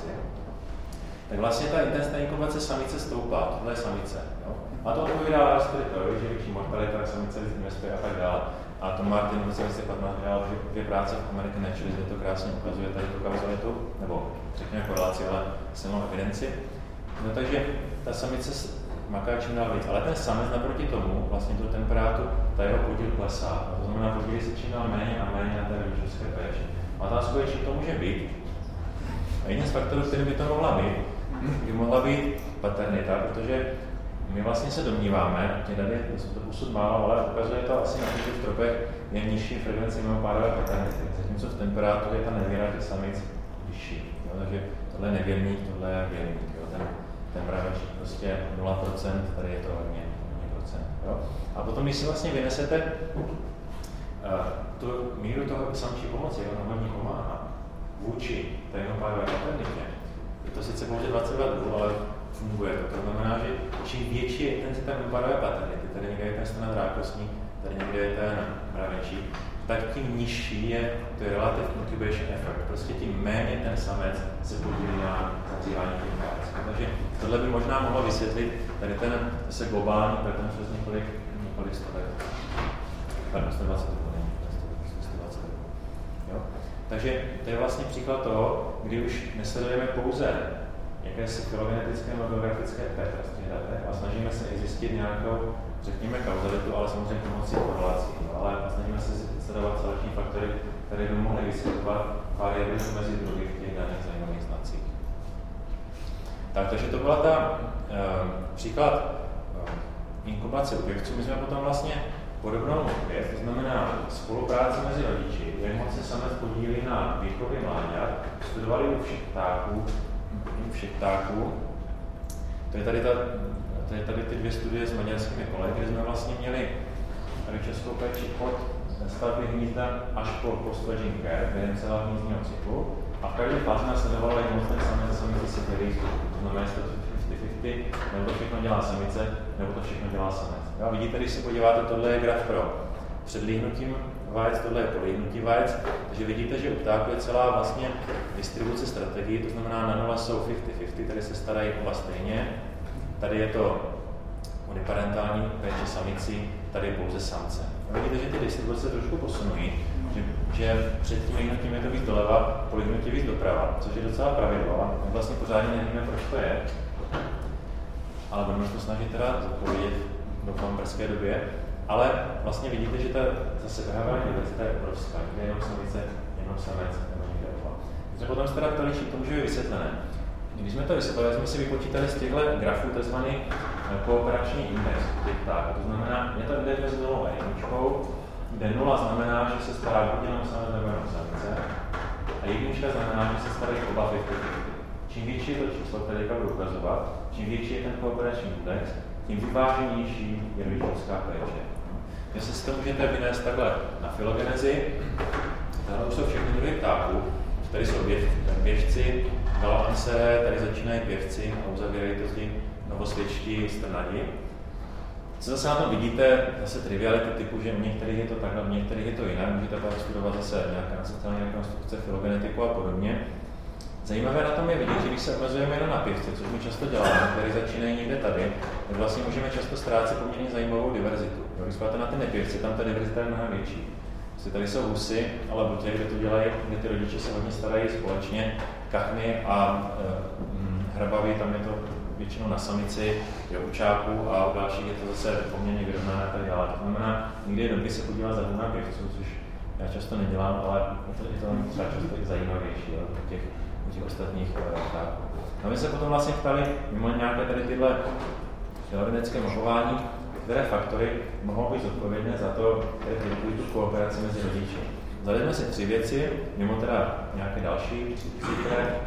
tak vlastně ta intenzita inkubace samice stoupá, tohle je samice. Jo? A to odpovídá Aristotelovi, že větší mortalita samice investuje a tak dále. A to Martin v 2015 dělal dvě práce v American Naturalist, kde to krásně ukazuje tady tu kauzalitu, nebo řekněme korelaci, ale silnou evidenci. No takže ta samice maká čím dál víc. Ale ten samec naproti tomu, vlastně tu temperátu, ta jeho podíl klesá. A to znamená, podílí se čím dál méně a méně na té rodičovské péči. A je, čím to může být. A jeden z faktorů, který by to mohla být, by mohla být paternita, protože my vlastně se domníváme, že tady je to posud málo, ale ukazuje to asi na těch tropech je nižší frekvence mimopárové paternity. Zatímco v temperátu je ta nevěra těch samic vyšší. Jo? Takže tohle je nevěrník, tohle je věrník. Jo? Ten ten mravenčí prostě 0%, tady je to hodně, hodně procent. Jo? A potom, když si vlastně vynesete uh, tu míru toho samčí pomoci, jak ona ní pomáhá, vůči té jednopárové paternitě, to sice pouze 22 druhů, ale funguje to. To znamená, že čím větší je intenzita jednopárové paternity, tady někde je ten stran drákostní, tady někde je ten mravenčí, tak tím nižší je to je relative incubation effect. Prostě tím méně ten samec se podílí na zazývání těch práce. Takže tohle by možná mohlo vysvětlit tady ten se globální pattern přes několik, několik stovek. Pardon, 120 120 jo? Takže to je vlastně příklad toho, kdy už nesledujeme pouze jakési filogenetické nebo geografické datech a snažíme se i zjistit nějakou, řekněme, kauzalitu, ale samozřejmě pomocí korelací. Ale snažíme se sledovat celostní faktory, které by mohly vysvětlovat variabilitu mezi druhy v těch daných zajímavých znacích. Tak, takže to byla ta uh, příklad uh, inkubace pěvců. My jsme potom vlastně podobnou věc, to znamená spolupráci mezi rodiči, jak moc se samec podílí na výchově mláďat, studovali u všech ptáků, u všech ptáků. To je tady, ta, to je tady ty dvě studie s maďarskými kolegy, kde jsme vlastně měli českou péči od stavby hnízda až po post-fledging care během celého hnízdního cyklu a v každé fázi následovala jenom ten samec a samice si To znamená, jestli 50-50, nebo to všechno dělá samice, nebo to všechno dělá samec. Jo, vidíte, když se podíváte, tohle je graf pro předlíhnutím vajec, tohle je políhnutí vajec, takže vidíte, že u ptáku je celá vlastně distribuce strategií, to znamená na nule jsou 50-50, tady se starají oba stejně, tady je to uniparentální péče samici, tady je pouze samce. Vidíte, že ty distribuce trošku posunují, že, že před tím hnutím je to víc doleva, po hnutí víc doprava, což je docela pravidlo. My vlastně pořádně nevíme, proč to je, ale budeme to snažit teda zodpovědět doufám v brzké době. Ale vlastně vidíte, že ta zase behaviorální diverzita je obrovská. Někde jenom samice, jenom samec, někde oba. My jsme potom se teda ptali, čím to může být vysvětlené. Když jsme to vysvětlili, jsme si vypočítali z těchto grafů tzv. kooperační index těch ptáků. To znamená, je to index mezi nulou a jedničkou, kde nula znamená, že se stará buď jenom samec nebo jenom samice, a jednička znamená, že se starají oba 50 Čím větší je to číslo, které budu ukazovat, čím větší je ten kooperační index, tím vyváženější je rodičovská péče. Vy se z toho můžete vynést takhle na filogenezi, Tady jsou všechny druhy ptáků, tady jsou běž, běžci, galavance, tady začínají pěvci a uzavírají to zdi novosvětští strnadi. Co zase na tom vidíte, zase triviality typu, že u některých je to takhle, u některých je to jinak, můžete pak studovat zase nějaká sociální rekonstrukce, filogenetiku a podobně. Zajímavé na tom je vidět, že když se omezujeme jenom na pěvce, což my často děláme, které začínají někde tady, tak vlastně můžeme často ztrácet poměrně zajímavou diverzitu. Když máte na ty nepěvce, tam ta diverzita je mnohem větší. Prostě tady jsou husy, ale buď kde to dělají, kde ty rodiče se hodně starají společně, kachny a e, hrabavy, tam je to většinou na samici, je učáků a u dalších je to zase poměrně vyrovnané tak dále. To znamená, někdy je dobrý se podívat za na pěvců, což já často nedělám, ale je to, je to třeba často zajímavější jo, těch těch ostatních ptáků. Eh, a my se potom vlastně ptali, mimo nějaké tady tyhle teoretické mapování, které faktory mohou být zodpovědné za to, které produkují tu kooperaci mezi rodiči. Zadali jsme si tři věci, mimo teda nějaké další, tři, které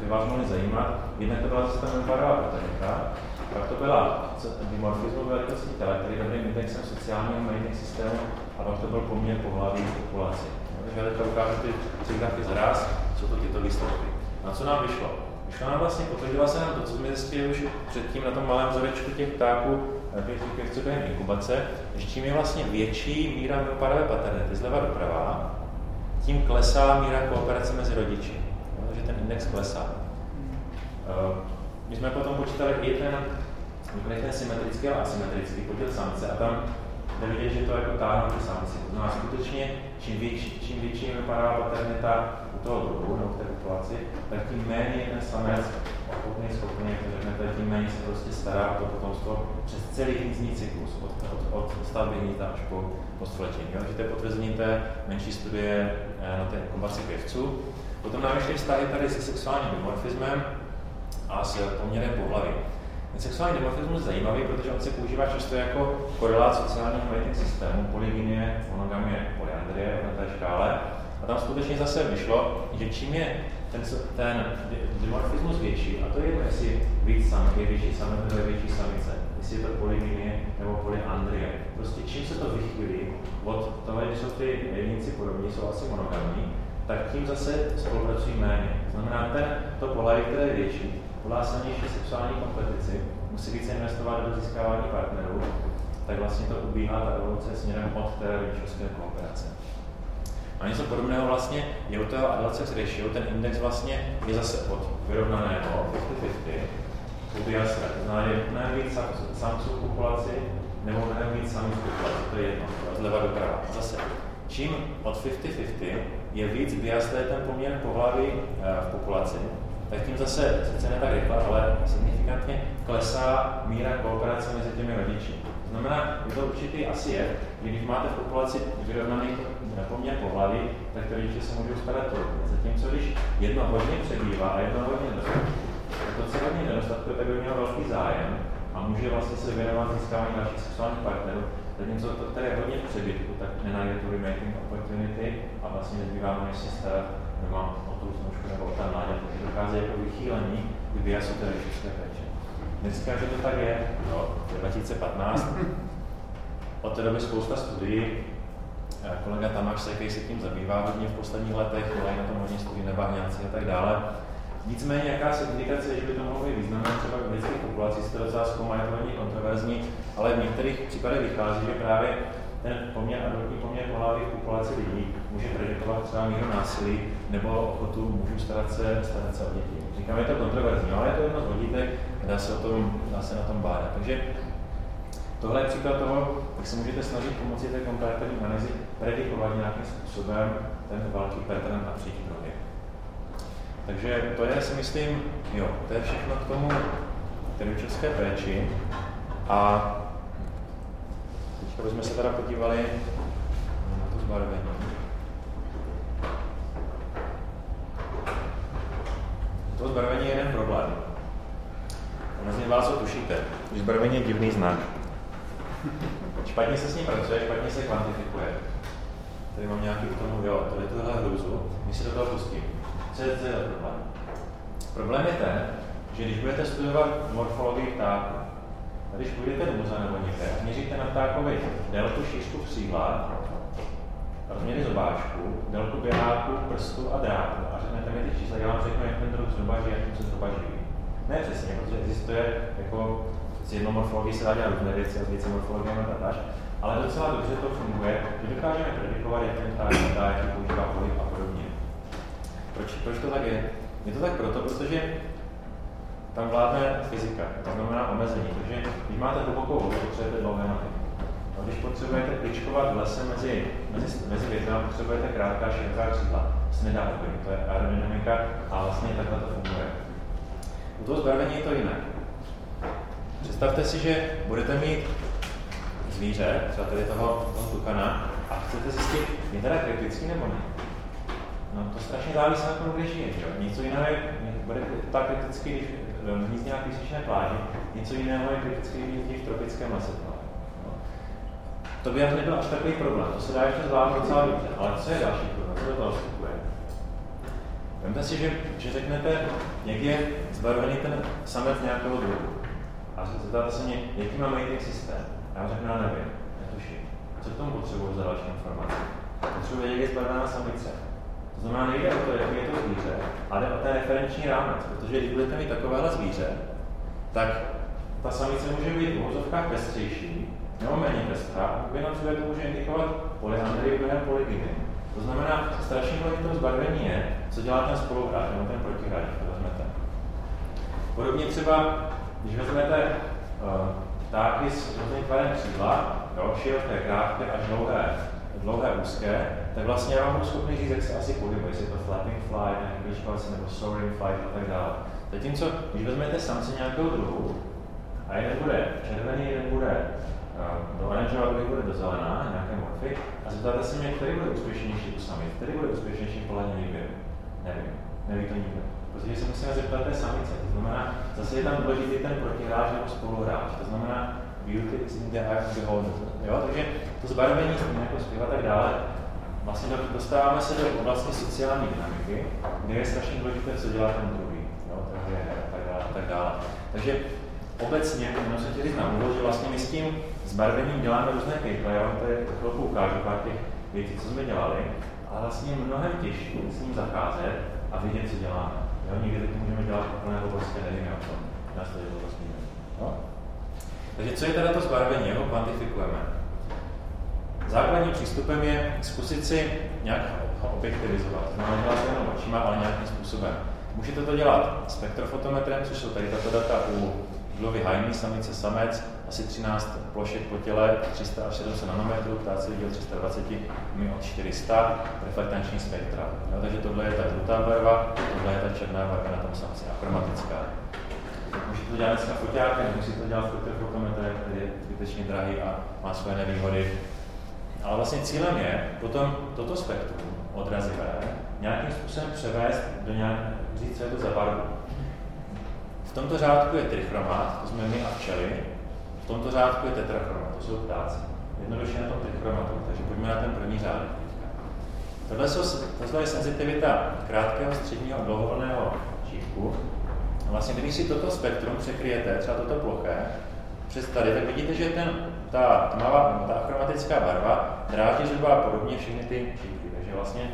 by vás mohly zajímat. Jednak to byla zase membarová paternita, pak to byla dimorfismus velikostní těla, který je dobrým indexem sociálního majetných systému, a pak to byl poměr pohlaví v populaci. Takže já teďka ukážu ty tři grafy zaraz, co to tyto výsledky. Na co nám vyšlo? Vyšlo nám vlastně, potvrdila se nám to, co jsme zjistili už předtím na tom malém vzorečku těch ptáků, těch pěvců během inkubace, že čím je vlastně větší míra myoparové paternity zleva doprava, tím klesá míra kooperace mezi rodiči. Takže ten index klesá. Eh, my jsme potom počítali i ten, ten symetrický a asymetrický podíl samce a tam jde vidět, že to jako táhne ty samci. To znamená skutečně, čím větší, čím větší vypadá paternita toho druhu nebo té populaci, tak tím méně je ten samec ochotný, schopný, jak to řeknete, tím méně se prostě stará o to potomstvo přes celý hnízdní cyklus, od, od, od stavby hnízda až po, po stolečení. Takže to je potvrzení té menší studie eh, na té inkubaci pěvců. Potom nám ještě vztahy tady se sexuálním dimorfismem a s poměrem pohlaví. Ten sexuální dimorfismus je zajímavý, protože on se používá často jako korelát sociálních majetných systémů, polygynie, monogamie, polyandrie na té škále. Tam skutečně zase vyšlo, že čím je ten, ten dimorfismus větší, a to je jedno, jestli víc sam, je větší samice nebo je větší samice, jestli je to polygynie nebo polyandrie. Prostě čím se to vychýlí od toho, že jsou ty jedinci podobní, jsou asi monogamní, tak tím zase spolupracují méně. Znamená, ten, to pohlaví, které je větší, podá silnější sexuální kompetici, musí více investovat do získávání partnerů, tak vlastně to ubíhá ta evoluce směrem od té rodičovské kooperace. A něco podobného vlastně je u toho adult ratio, ten index vlastně je zase od vyrovnaného 50-50 u jasné. To znamená, je mnohem víc samců v populaci nebo mnohem víc samic v populaci, to je jedno, zleva doprava. Zase, čím od 50-50 je víc biaslé ten poměr pohlaví eh, v populaci, tak tím zase, sice ne tak rychle, ale signifikantně klesá míra kooperace mezi těmi rodiči. To znamená, je to určitý asi je, že když máte v populaci vyrovnaný poměr pohlaví, tak ty rodiče se můžou starat to. Zatímco když jedno hodně přebývá a jedno hodně nedostatku, tak to, co hodně nedostatku, tak by měl velký zájem a může vlastně se věnovat získávání dalších sexuálních partnerů, zatímco to, které je hodně v přebytku, tak nenajde tu remaking opportunity a vlastně nezbývá mu, než se starat doma o tu snožku nebo o tam mládě, takže dochází jako vychýlení kdy jsou té rodičovské péče. Neříkám, že to tak je, no, 2015, od té doby spousta studií, kolega Tamáš se, který se tím zabývá hodně v posledních letech, dělají na tom hodně studií nebahňáci a tak dále. Nicméně jakási indikace, že by to mohlo být významné třeba v lidských populacích, se to docela zkoumá, je to hodně kontroverzní, ale v některých případech vychází, že právě ten poměr, adultní poměr pohlaví v populaci lidí může predikovat třeba míru násilí nebo ochotu mužů starat se, starat se o děti. Říkám, je to kontroverzní, ale je to jedno z vodítek, dá se, o tom, dá se na tom bádat. Takže Tohle je příklad toho, jak se můžete snažit pomocí té komparativní analýzy predikovat nějakým způsobem ten velký pattern a třetí drogy. Takže to je, si myslím, jo, to je všechno k tomu teručovské péči. A teďka bychom se teda podívali na to zbarvení. To zbarvení je jeden problém. A z vás ho tušíte. Zbarvení je divný znak. Špatně se s ním pracuje, špatně se kvantifikuje. Tady mám nějaký k tomu, jo, tady tuhle hrůzu, my si do toho pustím. Co je, je problém? Problém je ten, že když budete studovat morfologii ptáku, a když půjdete do muzea nebo někde a měříte na ptákovi délku, šířku křídla, rozměry zobáčku, délku běháku, prstu a drátu a řeknete mi ty čísla, já vám řeknu, jak ten druh zhruba žije, jak se zhruba živí. Ne přesně, protože existuje jako s jednou morfologií se dá dělat různé věci a s více morfologiemi tatáž, ale docela dobře to funguje, že dokážeme predikovat, jak ten pták vypadá, jaký používá pohyb a podobně. Proč, proč to tak je? Je to tak proto, protože tam vládne fyzika, to znamená omezení. Takže když máte hlubokou vodu, potřebujete dlouhé nohy. A když potřebujete kličkovat v lese mezi, mezi, mezi větvami, potřebujete krátká široká křídla. To se nedá úplně, to je aerodynamika a vlastně takhle to funguje. U toho zbarvení je to jinak. Představte si, že budete mít zvíře, třeba tady toho, toho tukana, a chcete zjistit, je teda kritický nebo ne. No to strašně závisí na tom, kde žije. Že? Něco jiného je, bude tak kritický, když hnízdí nějaký písečné pláži, něco jiného je kritický, když v tropickém lese. No. To by nebyl až takový problém, to se dá ještě zvládnout docela dobře, ale co je další problém, co do toho vstupuje? Vemte si, že, že řeknete, jak je zbarvený ten samec nějakého druhu a zeptáte se mě, jaký má mating systém. Já řeknu, já nevím, netuším. Co k tomu potřebuji za další informace? Potřebuji vědět, jak je zbarvená samice. To znamená, nejde o to, jaký je to zvíře, ale o ten referenční rámec, protože když budete mít takovéhle zvíře, tak ta samice může být v uvozovkách pestřejší, nebo méně pestrá, a kombinace to může indikovat polyandrii během polygyny. To znamená, strašně důležité zbarvení je, co dělá ten spoluhráč nebo ten protihráč, vezmete. Podobně třeba když vezmete uh, ptáky s různým tvarem křídla, široké, krátké až dlouhé, dlouhé, úzké, tak vlastně já vám budu schopný říct, jak se asi pohybuje, jestli je to flapping fly, angličkovací nebo soaring fly a tak dále. Zatímco, když vezmete samce nějakého druhu, a jeden bude červený, jeden bude uh, do oranžová, druhý bude do zelená, nějaké morfy, a zeptáte se mě, který bude úspěšnější u samic, který bude úspěšnější podle výběr. Nevím, neví to nikdo protože se musíme zeptat té samice. To znamená, zase je tam důležitý ten protihráč nebo spoluhráč. To znamená, beauty is in the eye of the beholder. Jo? Takže to zbarvení, jako zpěv a tak dále, vlastně dostáváme se do oblasti sociální dynamiky, kde je strašně důležité, co dělá ten druhý, jo, takže tak dále, tak dále. Takže obecně, jenom se chtěli na úvod, že vlastně my s tím zbarvením děláme různé KPI, já vám tady chvilku ukážu pár těch věcí, co jsme dělali, ale vlastně mnohem těžší s ním zacházet a vidět, co děláme. Jo, někdy to můžeme dělat úplně oblasti, nevím, jak to, nás to je vlastně no? Takže co je teda to zbarvení, ho kvantifikujeme? Základním přístupem je zkusit si nějak objektivizovat. Znamená dělat to jenom očima, ale nějakým způsobem. Můžete to dělat spektrofotometrem, což jsou tady tato data u Dlovy hajný, samice samec, asi 13 plošek po těle, 300 až 700 nanometrů, ptáci viděl 320, my od 400, reflektanční spektra. Jo, takže tohle je ta žlutá barva, tohle je ta černá barva na tom samci, chromatická. Můžete to dělat dneska foťákem, nemusíte to dělat spektrofotometrem, který je zbytečně drahý a má své nevýhody. Ale vlastně cílem je potom toto spektrum odrazivé nějakým způsobem převést do nějak, říct, co je to za barvu. V tomto řádku je trichromát, to jsme my a včely. Tomto řádku je tetrachromat, to jsou ptáci. Jednoduše na tom trichromatu, takže pojďme na ten první řádek. Tohle, jsou, tohle je senzitivita krátkého, středního a dlouhovlného šípku. Vlastně, když si toto spektrum překryjete, třeba toto ploché, přes tady, tak vidíte, že ten, ta tmavá, ta chromatická barva dráždí zhruba podobně všechny ty šípky. Takže vlastně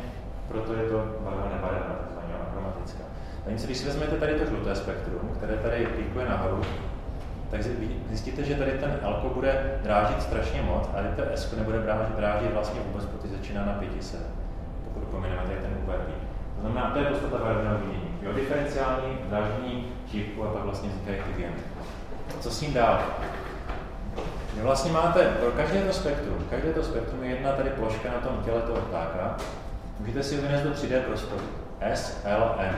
proto je to barva nebarevná, takzvaná achromatická. Takže když si vezmete tady to žluté spektrum, které tady píkuje nahoru, tak zjistíte, že tady ten alko bude drážit strašně moc, ale to S nebude drážit, drážit vlastně vůbec, protože začíná na 500, pokud pomineme tady ten UVP. To znamená, to je podstata barevného vidění. Jo, diferenciální dráždění šípku a pak vlastně vznikají ty geny. Co s ním dál? Vy vlastně máte pro každé to spektrum, každé to spektrum je jedna tady ploška na tom těle toho ptáka, můžete si vynést do 3D prostoru. S, L, M.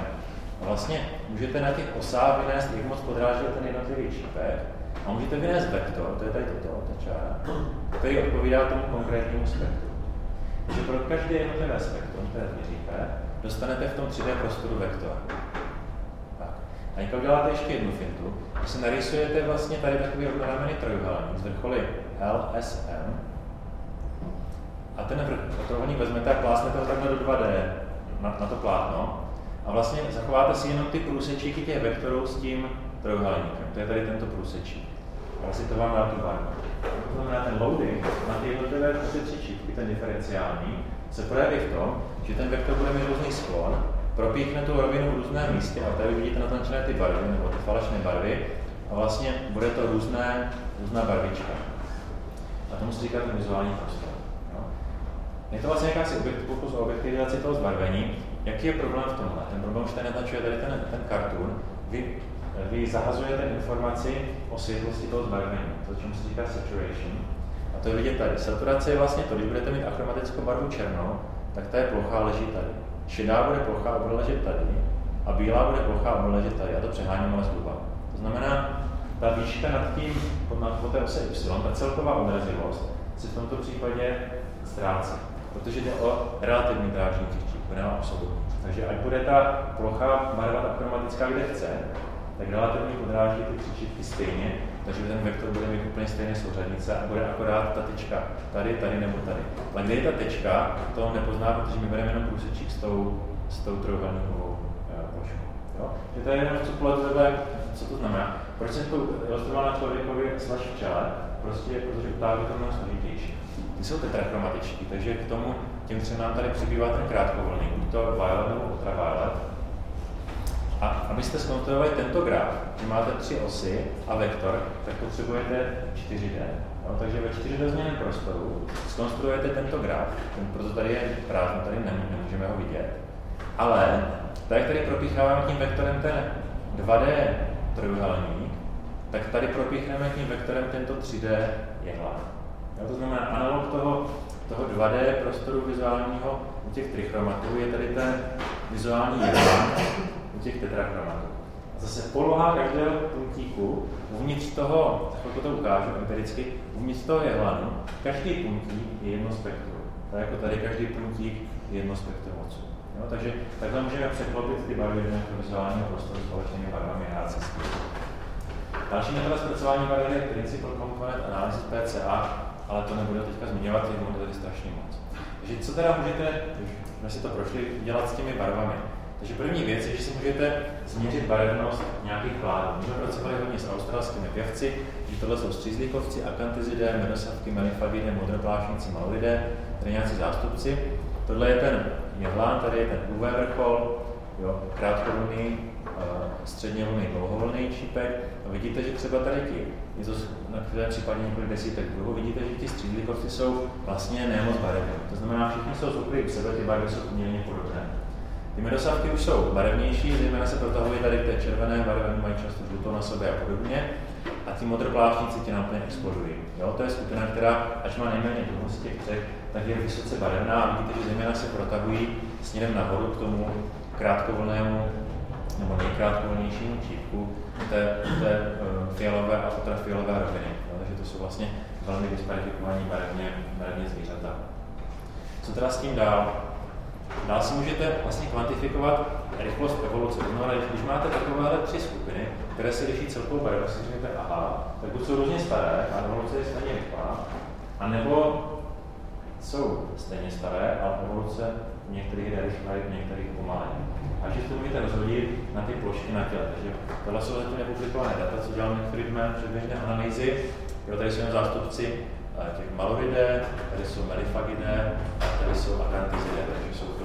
Vlastně můžete na těch osách vynést, jak moc podráží ten jednotlivý čípek, a můžete vynést vektor, to je tady toto, ta čára, který odpovídá tomu konkrétnímu spektru. Takže pro každé jednotlivé spektrum, které změříte, dostanete v tom 3D prostoru vektor. Tak. A když uděláte ještě jednu fintu, když se narysujete vlastně tady takový rovnorámený trojuhelník z vrcholy LSM, a ten trojuhelník vezmete a plásnete ho takhle do 2D na, na to plátno, a vlastně zachováte si jenom ty průsečíky těch vektorů s tím trojuhelníkem. To je tady tento průsečík. Vlastně to vám dá tu barvu. To znamená, ten loading na ty jednotlivé průsečíky, ten diferenciální, se projeví v tom, že ten vektor bude mít různý sklon, propíchne tu rovinu v různém místě a tady vidíte natančené ty barvy, nebo ty falešné barvy, a vlastně bude to různé, různá barvička. A tomu se říká ten vizuální prostor. Jo? Je to vlastně jakási pokus o objektivizaci toho zbarvení, Jaký je problém v tomhle? Ten problém už tady naznačuje tady ten, ten cartoon. Vy, vy zahazujete informaci o světlosti toho zbarvení, to, čemu se říká saturation. A to je vidět tady. Saturace je vlastně to, když budete mít achromatickou barvu černou, tak ta je plochá leží tady. Šedá bude plochá a bude ležet tady. A bílá bude plochá a bude ležet tady. A to přeháním ale zhruba. To znamená, ta výška nad tím, nad po té ose Y, ta celková odrazivost, se v tomto případě ztrácí, protože jde o relativní drážní nemá absolutní. Takže ať bude ta plocha barva achromatická, kde chce, tak relativně odráží ty příčitky stejně, takže ten vektor bude mít úplně stejné souřadnice a bude akorát ta tečka tady, tady nebo tady. Ale kde je ta tečka, to nepozná, protože my bereme jenom průsečík s tou, s tou trojuhelníkovou uh, ploškou. Jo? Je to jenom co vedle, co to znamená. Proč jsem to ilustroval na člověkovi slash včele? Prostě protože ptáky to mnohem složitější. Ty jsou tetrachromatičtí, takže k tomu těm třem nám tady přibývá ten krátkovlný, buď to violet nebo ultraviolet. A abyste zkontrolovali tento graf, kdy máte tři osy a vektor, tak potřebujete 4D. No, takže ve čtyřdozměném prostoru zkonstruujete tento graf, ten, proto tady je prázdný, tady nemůžeme ho vidět. Ale tady, tady propícháváme tím vektorem ten 2D trojuhelník, tak tady propíchneme tím vektorem tento 3D jehla. To znamená, analog toho toho 2D prostoru vizuálního u těch trichromatů je tady ten vizuální jeden u těch tetrachromatů. A zase poloha každého puntíku uvnitř toho, chvilku to ukážu empiricky, uvnitř toho jehlanu, každý puntík je jedno spektrum. Tak jako tady každý puntík je jedno spektrum odsud. Jo, takže takhle můžeme překlopit ty barvy do vizuálního prostoru společnými barvami HCSK. Další metoda zpracování barvy je Principal Component Analysis PCA, ale to nebudu teďka zmiňovat, je tady strašně moc. Takže co teda můžete, jsme si to prošli, dělat s těmi barvami? Takže první věc je, že si můžete změřit barevnost nějakých kládů. My jsme pracovali hodně s australskými pěvci, že tohle jsou střízlíkovci, akantizidé, medosavky, melifagidé, modroplášníci, malvidé, tady nějací zástupci. Tohle je ten jehlán, tady je ten UV vrchol, jo, středně vlny, dlouhovlný čípek. A vidíte, že třeba tady ti, je to na kterém případě několik desítek druhů, vidíte, že ti střízlíkovci jsou vlastně nemoc barevní. To znamená, všichni jsou zvyklí u sebe, ty barvy jsou poměrně podobné. Ty medosavky už jsou barevnější, zejména se protahují tady té červené barvy, mají často žlutou na sobě a podobně. A ty modroplášníci ti náplně explodují. Jo, to je skupina, která, až má nejméně dlouho z těch třech, tak je vysoce barevná a vidíte, že zejména se protahují směrem nahoru k tomu krátkovlnému nebo nejkrátkovlnějšímu čípku té, té uh, fialové a ultrafialové roviny. Takže to jsou vlastně velmi disparifikovaní barevně, barevně zvířata. Co teda s tím dál? Dál si můžete vlastně kvantifikovat rychlost evoluce. No, ale když máte takovéhle tři skupiny, které se liší celkovou barvou, si řeknete, aha, tak buď jsou různě staré a evoluce je stejně rychlá, anebo jsou stejně staré, ale evoluce v některých jde rychleji, v některých pomalej. A že to můžete rozhodit na ty plošky na těle. Takže tohle jsou zatím nepublikované data, co dělal Friedman předběžné analýzy. Jo, tady jsou zástupci eh, těch maloridé, tady jsou melifagidé, tady jsou akantizidé, takže jsou to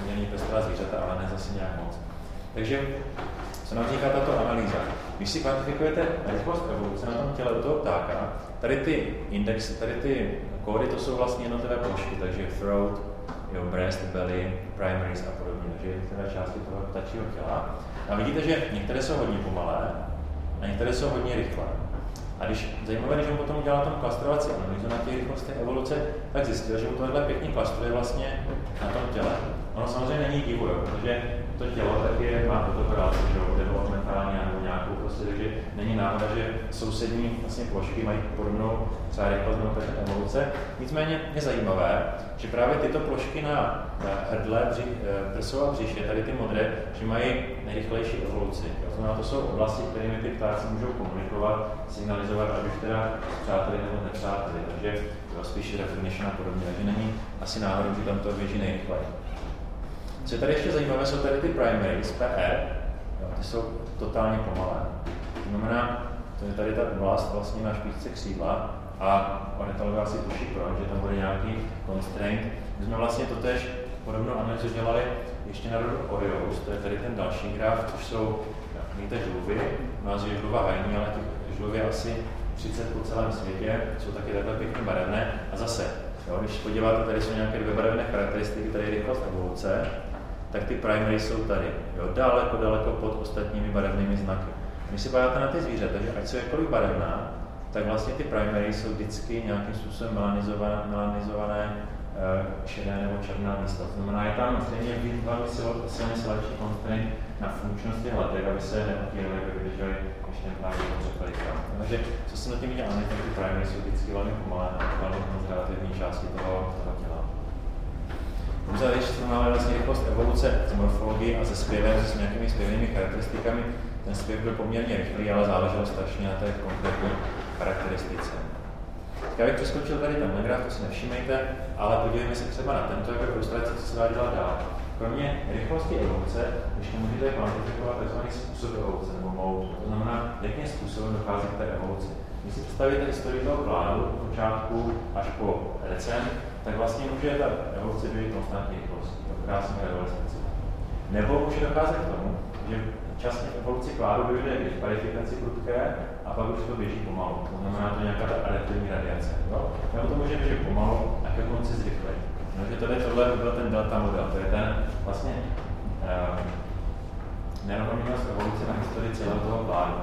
poměrně pestrá zvířata, ale ne zase nějak moc. Takže co nám říká tato analýza? Když si kvantifikujete rychlost evoluce na tom těle u toho ptáka, tady ty indexy, tady ty kódy, to jsou vlastně jednotlivé plošky, takže throat, jo, breast, belly, primaries a podobně, takže jednotlivé části toho ptačího těla. A vidíte, že některé jsou hodně pomalé a některé jsou hodně rychlé. A když zajímavé, když on potom udělal tam klastrovací analýzu na těch rychlostech evoluce, tak zjistil, že mu tohle pěkně klastruje vlastně na tom těle. Ono samozřejmě není divu, protože to tělo taky má fotografii, že jo, developmentální prostě, takže není náhoda, že sousední vlastně plošky mají podobnou třeba rychlost nebo evoluce. Nicméně je zajímavé, že právě tyto plošky na hrdle, bři, eh, prsou a břiše, tady ty modré, že mají nejrychlejší evoluci. To znamená, to jsou oblasti, kterými ty ptáci můžou komunikovat, signalizovat, ať už teda přáteli nebo nepřáteli. Takže spíš recognition a podobně. Takže není asi náhodou, že tam to běží nejrychleji. Co je tady ještě zajímavé, jsou tady ty primaries, PR, jo, ty jsou totálně pomalé. Znamená, to je tady ta oblast vlastně na špičce křídla a ornitologové asi tuší proč, že tam bude nějaký constraint. My jsme vlastně to tež podobnou analýzu dělali ještě na rodu Oreos, to je tady ten další graf, což jsou vidíte žluvy, u nás je žluva hajní, ale těch žluvy asi 30 po celém světě, jsou taky takhle pěkně barevné. A zase, jo, když podíváte, tady jsou nějaké dvě barevné charakteristiky, tady je rychlost evoluce, tak ty primary jsou tady, jo, daleko, daleko pod ostatními barevnými znaky. Když si podíváte na ty zvířata, že ať jsou jakkoliv barevná, tak vlastně ty primary jsou vždycky nějakým způsobem melanizované, melanizované uh, šedé nebo černá místa. To znamená, je tam stejně velmi silný selekční constraint na funkčnost těch letek, aby se neopíraly, aby vydrželi, když ten pták je překvalikrát. Takže co se na tím dělá, tak ty primary jsou vždycky velmi pomalé velmi konzervativní části toho, toho těla. Pouze když máme vlastně rychlost evoluce z morfologie a ze zpěvem, s nějakými zpěvnými charakteristikami, ten zpěv byl poměrně rychlý, ale záleželo strašně na té konkrétní charakteristice. Já bych přeskočil tady ten graf, to si nevšímejte, ale podívejme se třeba na tento jako ilustraci, co se dá dělat dál. Kromě rychlosti evoluce, ještě můžete kvantifikovat tzv. způsob evoluce nebo mode, to znamená, jakým způsobem dochází k té evoluci. Když si představíte historii toho plánu od počátku až po recent, tak vlastně může ta evoluce být konstantní rychlost, krásně realizaci. Nebo může docházet k tomu, že časně evoluci kládu dojde k diskvalifikaci prudké a pak už to běží pomalu. To znamená to nějaká ta adaptivní radiace. Jo? Nebo to může běžet pomalu a ke konci zrychleji. Takže tady tohle by byl ten delta model, to je ten vlastně uh, nerovnoměrnost evoluce na historii celého toho plánu.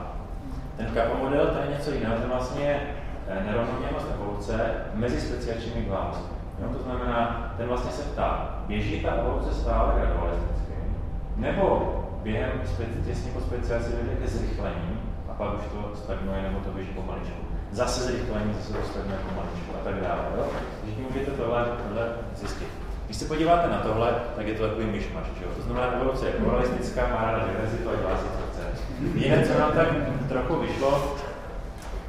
Ten kappa model to je něco jiného, to vlastně eh, nerovnoměrnost evoluce mezi speciačními glázy. Jo, to znamená, ten vlastně se ptá, běží ta evoluce stále gradualisticky, nebo během těsně po speciaci dojde ke zrychlení a pak už to stagnuje nebo to běží pomaličku. Zase zrychlení, zase to stagnuje pomaličku a tak dále. Jo? Takže můžete tohle, tohle zjistit. Když se podíváte na tohle, tak je to takový myšmaš. Že jo? To znamená, evoluce je pluralistická, má ráda diverzitu a dělá si, co chce. Jiné, co nám tak trochu vyšlo,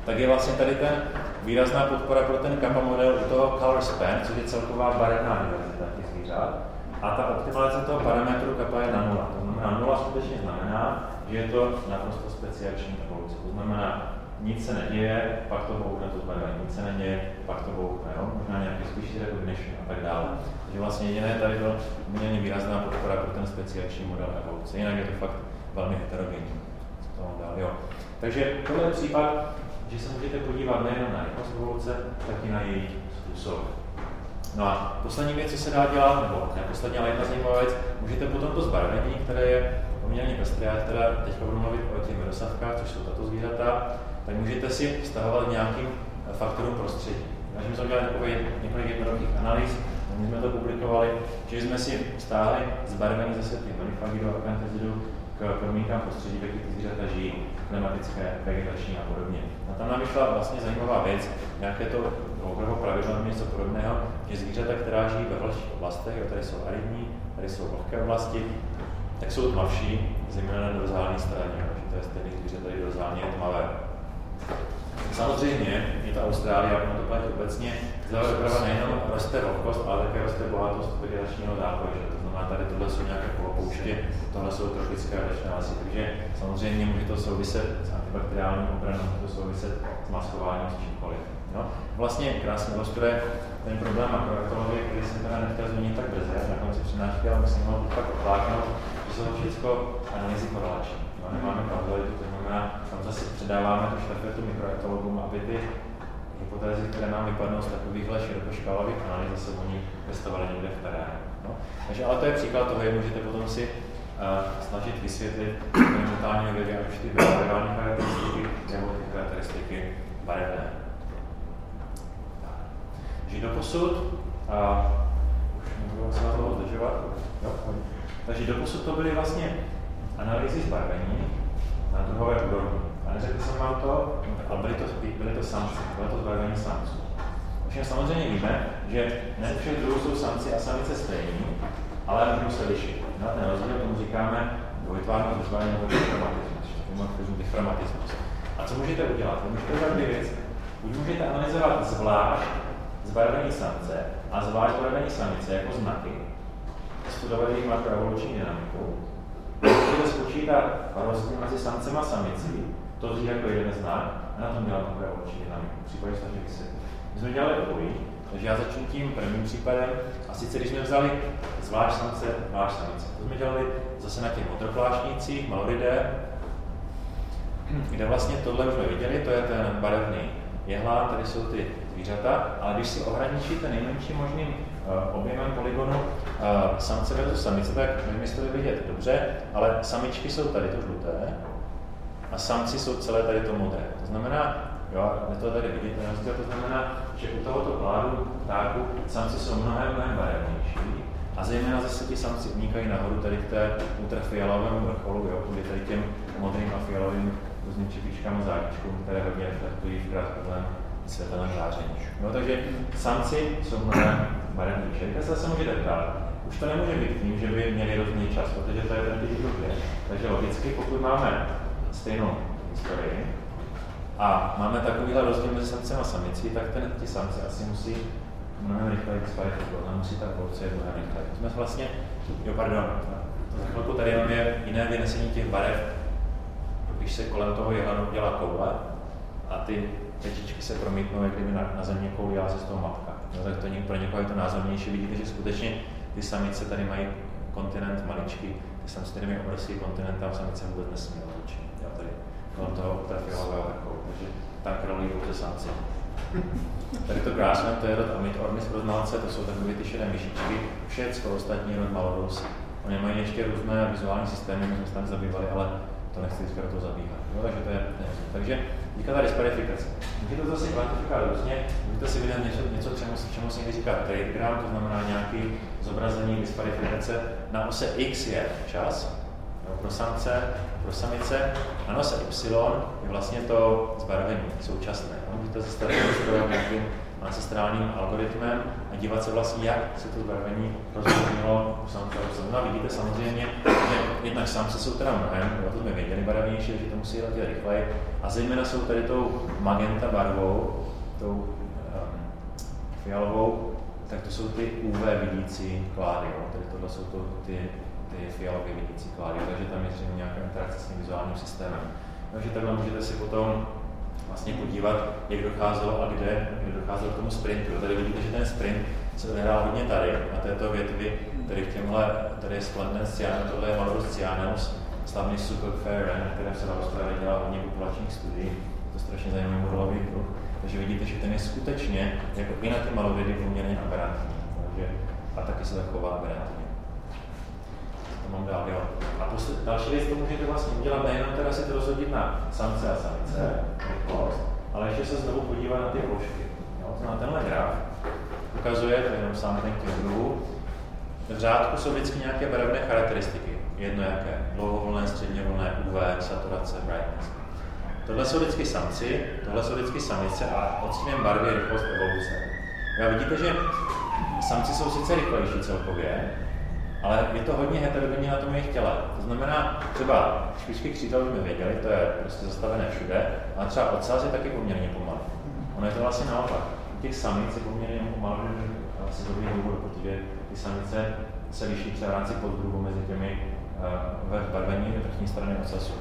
tak je vlastně tady ten výrazná podpora pro ten kappa model u toho color span, což je celková barevná diverzita těch zvířat. A ta optimalizace toho parametru kappa je na nula. To znamená, nula skutečně znamená, že je to naprosto speciační evoluce. To znamená, nic se neděje, pak to bouchne to zbarvení, nic se neděje, pak to bouchne, jo? možná nějaký spíš recognition a tak dále. Takže vlastně jediné tady to poměrně výrazná podpora pro ten speciační model evoluce, jinak je to fakt velmi heterogenní. Co dál, jo. Takže tohle je případ, že se můžete podívat nejen na rychlost evoluce, tak i na její způsob. No a poslední věc, co se dá dělat, nebo ne poslední, ale jedna zajímavá věc, můžete potom to zbarvení, které je poměrně pestré, já teda teď budu mluvit o těch medosavkách, což jsou tato zvířata, tak můžete si vztahovat nějakým faktorům prostředí. Takže jsme udělali takový několik jednoduchých analýz, my jsme to publikovali, že jsme si stáhli zbarvení zase těch manifagidu a kantezidu k podmínkám prostředí, ve kterých zvířata žijí, klimatické, vegetační a podobně. A tam nám vyšla vlastně zajímavá věc, nějaké to opravdu pravidlo nebo něco podobného, že zvířata, která žijí ve horších oblastech, jo, tady jsou aridní, tady jsou vlhké oblasti, tak jsou tmavší, zejména na dorzální straně, že to je stejný zvíře, tady dorzální je tmavé. Samozřejmě je to Austrálie, jak to platí obecně, zde doprava nejenom roste vlhkost, ale také roste bohatost vegetačního zápoje. To znamená, tady tohle jsou nějaké polopouště, tohle jsou tropické dešné lesy, takže samozřejmě může to souviset s antibakteriálním obranou, může to souviset s maskováním s čímkoliv. No, vlastně krásně ilustruje ten problém makroektologie, který jsem teda nechtěl zmínit tak brzy, na konci přednášky, ale musím ho pak odláknout, že jsou všechno analýzy korelační. No, nemáme kauzalitu, to znamená, tam zase předáváme tu štafetu mikroektologům, aby ty hypotézy, které nám vypadnou z takovýchhle širokoškálových analýz, zase oni testovali někde v terénu. No. Takže ale to je příklad toho, jak můžete potom si uh, snažit vysvětlit experimentální objevy, ať už ty behaviorální charakteristiky nebo ty charakteristiky barevné. Takže do posud, a už nebudu se na to zdržovat, takže do posud to byly vlastně analýzy zbarvení na druhové úrovni. A neřekl jsem vám to, ale byly to, byly to samci, bylo to zbarvení samců. Ovšem samozřejmě víme, že ne všech druhů jsou samci a samice stejní, ale můžou se lišit. Na ten rozdíl tomu říkáme dvojtvárnost vyzvání nebo diframatismus, diframatismus. A co můžete udělat? Vy můžete udělat dvě věci. Buď můžete analyzovat zvlášť zbarvení samce a zvlášť zbarvení samice jako znaky, studovat jejich makroevoluční dynamiku, můžete spočítat rozdíl mezi samcem a samicí, to vzít jako jeden znak a na tom dělat makroevoluční dynamiku. Případně snaží vysvětlit. My jsme dělali obojí, takže já začnu tím prvním případem. A sice, když jsme vzali zvlášť samce, zvlášť samice. To jsme dělali zase na těch motorplášnících, maloridé, kde vlastně tohle už jsme viděli, to je ten barevný jehlán, tady jsou ty zvířata, ale když si ohraničíte nejmenším možným uh, objemem polygonu uh, samce versus samice, tak nevím, jestli to vidět dobře, ale samičky jsou tady to žluté a samci jsou celé tady to modré. To znamená, jo, je to tady vidět, to znamená, že u tohoto pládu ptáku samci jsou mnohem, mnohem barevnější a zejména zase ti samci unikají nahoru tady k té ultrafialovému vrcholu, jo, kvůli tady těm modrým a fialovým různým čipičkám a zátičkům, které hodně reflektují v krátkodobém světelném záření. No, takže samci jsou mnohem barevnější. Teďka se můžete ptát, už to nemůže být tím, že by měli různý čas, protože to je ten typ druh Takže logicky, pokud máme stejnou historii a máme takovýhle rozdíl mezi samcem a samicí, tak ten, ti samci asi musí mnohem rychleji a musí ta jít mnohem rychleji. Jsme vlastně, jo pardon, za chvilku tady je jiné vynesení těch barev, když se kolem toho jelanu dělá koule a ty tetičky se promítnou, jak kdyby na, na země koulila se z toho matka. No, tak to pro někoho je to názornější. Vidíte, že skutečně ty samice tady mají kontinent maličký, ty samci tady mají obrovský kontinent, tam samice vůbec nesmí odlučit. Já tady kolem toho trafilového vrcholu, takže tam krolují pouze samci. Tady to krásné, to je rod Amit Ornis pro to jsou takové ty šedé myšičky, všechno ostatní rod Malorus. Oni mají ještě různé vizuální systémy, my jsme se tam zabývali, ale to nechci teďka do toho zabíhat. No, takže to je, takže ta disparifikace. Můžete to zase kvantifikovat různě, můžete si vydat něco, něco čemu, čemu se někdy říká tradegram, to znamená nějaký zobrazení disparifikace. Na ose x je čas, no, pro samce, pro samice, na ose y je vlastně to zbarvení současné. Můžete se starat nějakým ancestrálním algoritmem a dívat se vlastně, jak se to zbarvení rozhodnilo a vidíte samozřejmě, že jednak samce jsou teda mnohem, jo, to jsme věděli barevnější, že to musí letět rychleji, a zejména jsou tady tou magenta barvou, tou um, fialovou, tak to jsou ty UV vidící klády, jo? Tedy tohle jsou to ty, ty fialové vidící klády, takže tam je zřejmě nějaká interakce s tím vizuálním systémem. Takže takhle můžete si potom vlastně podívat, jak docházelo a kde, kde docházelo k tomu sprintu. Tady vidíte, že ten sprint se odehrál hodně tady, na této větvi, tady v těmhle, tady je Splendens Cyanus, tohle je Valorus Cyanus, slavný Super Fair Run, které se na Austrálii dělá hodně populačních studií. To je strašně zajímavý modelový kruh. Takže vidíte, že ten je skutečně, jako i na ty malovidy, poměrně aberantní. Takže, a taky se tak chová aberantně. To mám dál, jo. A posled, další věc, to můžete vlastně udělat nejenom teda si to rozhodit na samce a samice, ale ještě se znovu podívat na ty plošky. Jo, to na tenhle graf ukazuje, to je jenom sám ten kruhu, v řádku jsou vždycky nějaké barevné charakteristiky. Jedno jaké. Dlouhovolné, středně volné, UV, saturace, brightness. Tohle jsou vždycky samci, tohle jsou vždycky samice a odstínem barvy je rychlost evoluce. A vidíte, že samci jsou sice rychlejší celkově, ale je to hodně heterogenní na tom jejich těle. To znamená, třeba špičky křídel jsme věděli, to je prostě zastavené všude, a třeba odsaz je taky poměrně pomalý. Ono je to vlastně naopak. Těch samic je poměrně pomalý, asi dobrý důvod, protože ty samice se liší třeba v rámci poddruhu mezi těmi uh, ve barvení vrchní strany ocasu.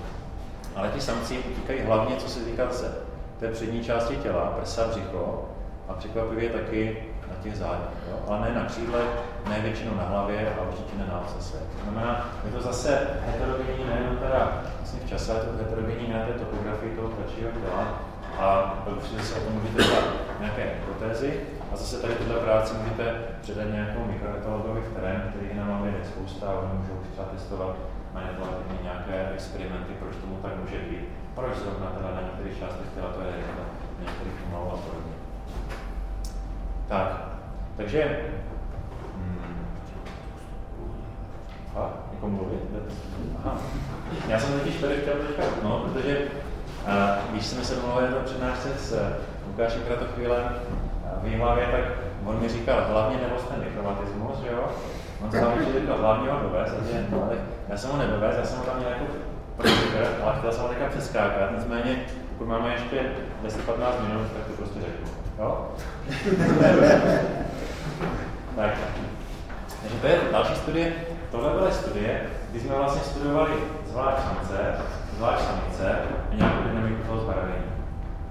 Ale ti samci utíkají hlavně, co se týká se té přední části těla, prsa, břicho a překvapivě taky na těch zádech. Ale ne na křídle, ne většinou na hlavě a určitě ne na ocase. To znamená, je to zase heterogenní nejenom teda vlastně v čase, je to heterogenní na té topografii toho ptačího těla a určitě se o tom můžete dělat nějaké hypotézy. A zase tady tuhle práci můžete předat nějakou mikroetologovi v terén, který nám máme spousta a oni můžou třeba testovat manipulativně nějaké experimenty, proč tomu tak může být, proč zrovna teda na některých částech těla to je rychle, na některých pomalu a podobně. Tak, takže a, jako mluvit? Aha. Já jsem totiž tady chtěl teďka, no, protože a, když jsme se domluvili na přednášce s Lukášem Kratochvílem v Jihlavě, tak on mi říkal hlavně nevoz ten diplomatismus, že jo? On se hlavně říkal hlavně ho dovez, takže, no, já jsem ho nedovez, já jsem ho tam měl jako projekt, ale chtěl jsem ho teďka přeskákat, nicméně pokud máme ještě 10-15 minut, tak to prostě řeknu. Jo? tak. Takže to je další studie. Tohle byly studie, kdy jsme vlastně studovali zvlášť samce, zvlášť samice a nějakou dynamiku toho zbarvení.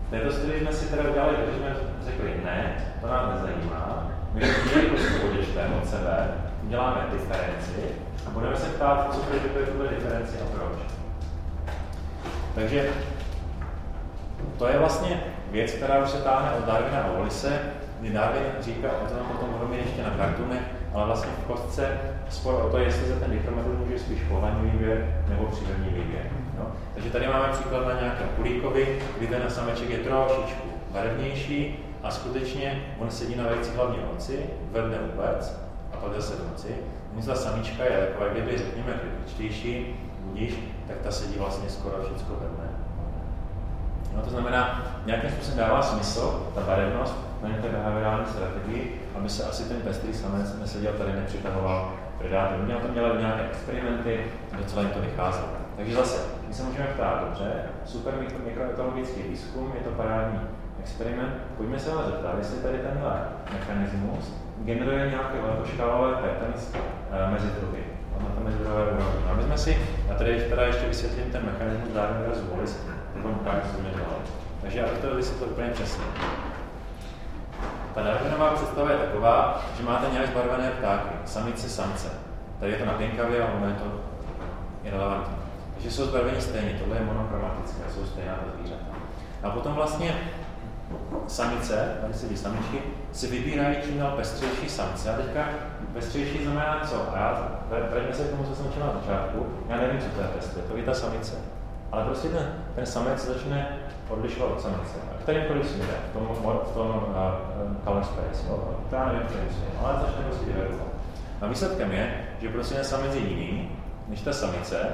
V této studii jsme si teda udělali, že jsme řekli, ne, to nás nezajímá, my to prostě odečteme od sebe, uděláme diferenci a budeme se ptát, co predikuje tuhle diferenci a proč. Takže to je vlastně věc, která už se táhne od Darwina a Wallise, kdy Darwin říká, o tom potom budeme ještě na kartunech, ale vlastně v kostce spor o to, jestli se ten dikrometr může spíš pohlavní výběr nebo přírodní výběr. No? Takže tady máme příklad na nějakém kulíkovi, kdy ten sameček je trošičku barevnější a skutečně on sedí na vejci hlavně noci, vedne vůbec a pak zase v noci. ta samička je taková, kdyby řekněme kritičtější, budíš, tak ta sedí vlastně skoro všechno ve dne. No, to znamená, nějakým způsobem dává smysl ta barevnost na té behaviorální strategii, aby se asi ten pestrý samec neseděl tady, nepřitahoval predátor. Oni na to měli nějaké experimenty, docela jim to vycházelo. Takže zase, my se můžeme ptát, dobře, super mikroetologický výzkum, je to parádní experiment, pojďme se ale zeptat, jestli tady tenhle mechanismus generuje nějaké velkoškálové patterns uh, mezi druhy na tom mezidrové úrovni. A my jsme si, a tady teda ještě vysvětlím ten mechanismus Darwinova z Wallis, teď vám ukážu, co jsme dělali. Takže abych to vysvětlil úplně přesně. Ta Darwinová představa je taková, že máte nějak zbarvené ptáky, samice, samce. Tady je to napěnkavě a ono je to irrelevantní. Takže jsou zbarvení stejně, tohle je monochromatické, jsou stejná ta zvířata. A potom vlastně samice, tady sedí samičky, si vybírají čím dál pestřejší samce. A teďka pestřejší znamená co? A já, vraťme se k tomu, co jsem čel na začátku, já nevím, co to je pestré, to je ta samice. Ale prostě ten, ten samec začne odlišovat od samice. Kterýmkoliv směrem, v tom, v tom uh, color space, jo? to já nevím, kterým směrem, ale začne prostě divergovat. A výsledkem je, že prostě ten samec je jiný, než ta samice,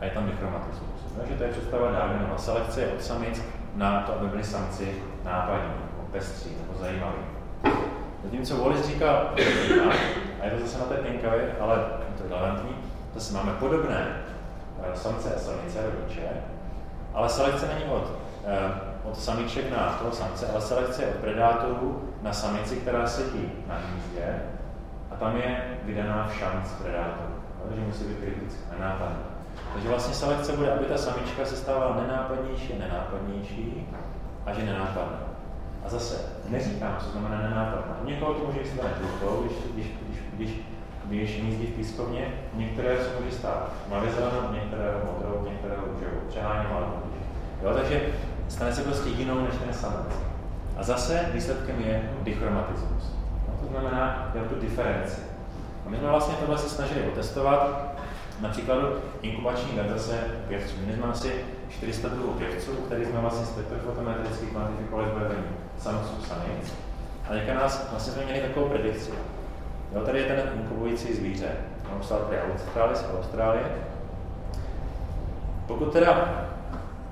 a je tam dichromatismus. Takže to je představa Darwinova. Selekce je od samic na to, aby byli samci nápadní, nebo pestří, nebo zajímaví. Zatímco Wallis říká, a je to zase na té pinkavě, ale je to relevantní, zase máme podobné eh, samce a samice rodiče, ale selekce není od eh, od samiček na toho samce, ale selekce je od predátorů na samici, která sedí na hnízdě a tam je vydaná šanc predátorů. Takže musí být kritická, nenápadná. Takže vlastně selekce bude, aby ta samička se stávala nenápadnější a nenápadnější a že nenápadná. A zase neříkám, co znamená nenápadná. Někoho to může stát žlutou, když, když, když, když, když hnízdí v pískovně, některé se může stát mladě zelenou, některé modrou, některé růžovou. Přeháním ale Jo, takže stane se prostě jinou než ten samec. A zase výsledkem je dichromatismus. No, to znamená, je tu diferenci. A my jsme vlastně tohle se snažili otestovat na příkladu inkubační verze pěvců. My jsme asi 400 druhů pěvců, který jsme vlastně spektrofotometricky kvantifikovali v barvení samců samic. A teďka nás vlastně jsme měli takovou predikci. Jo, tady je ten inkubující zvíře. On psal tady Austrálie z Austrálie. Pokud teda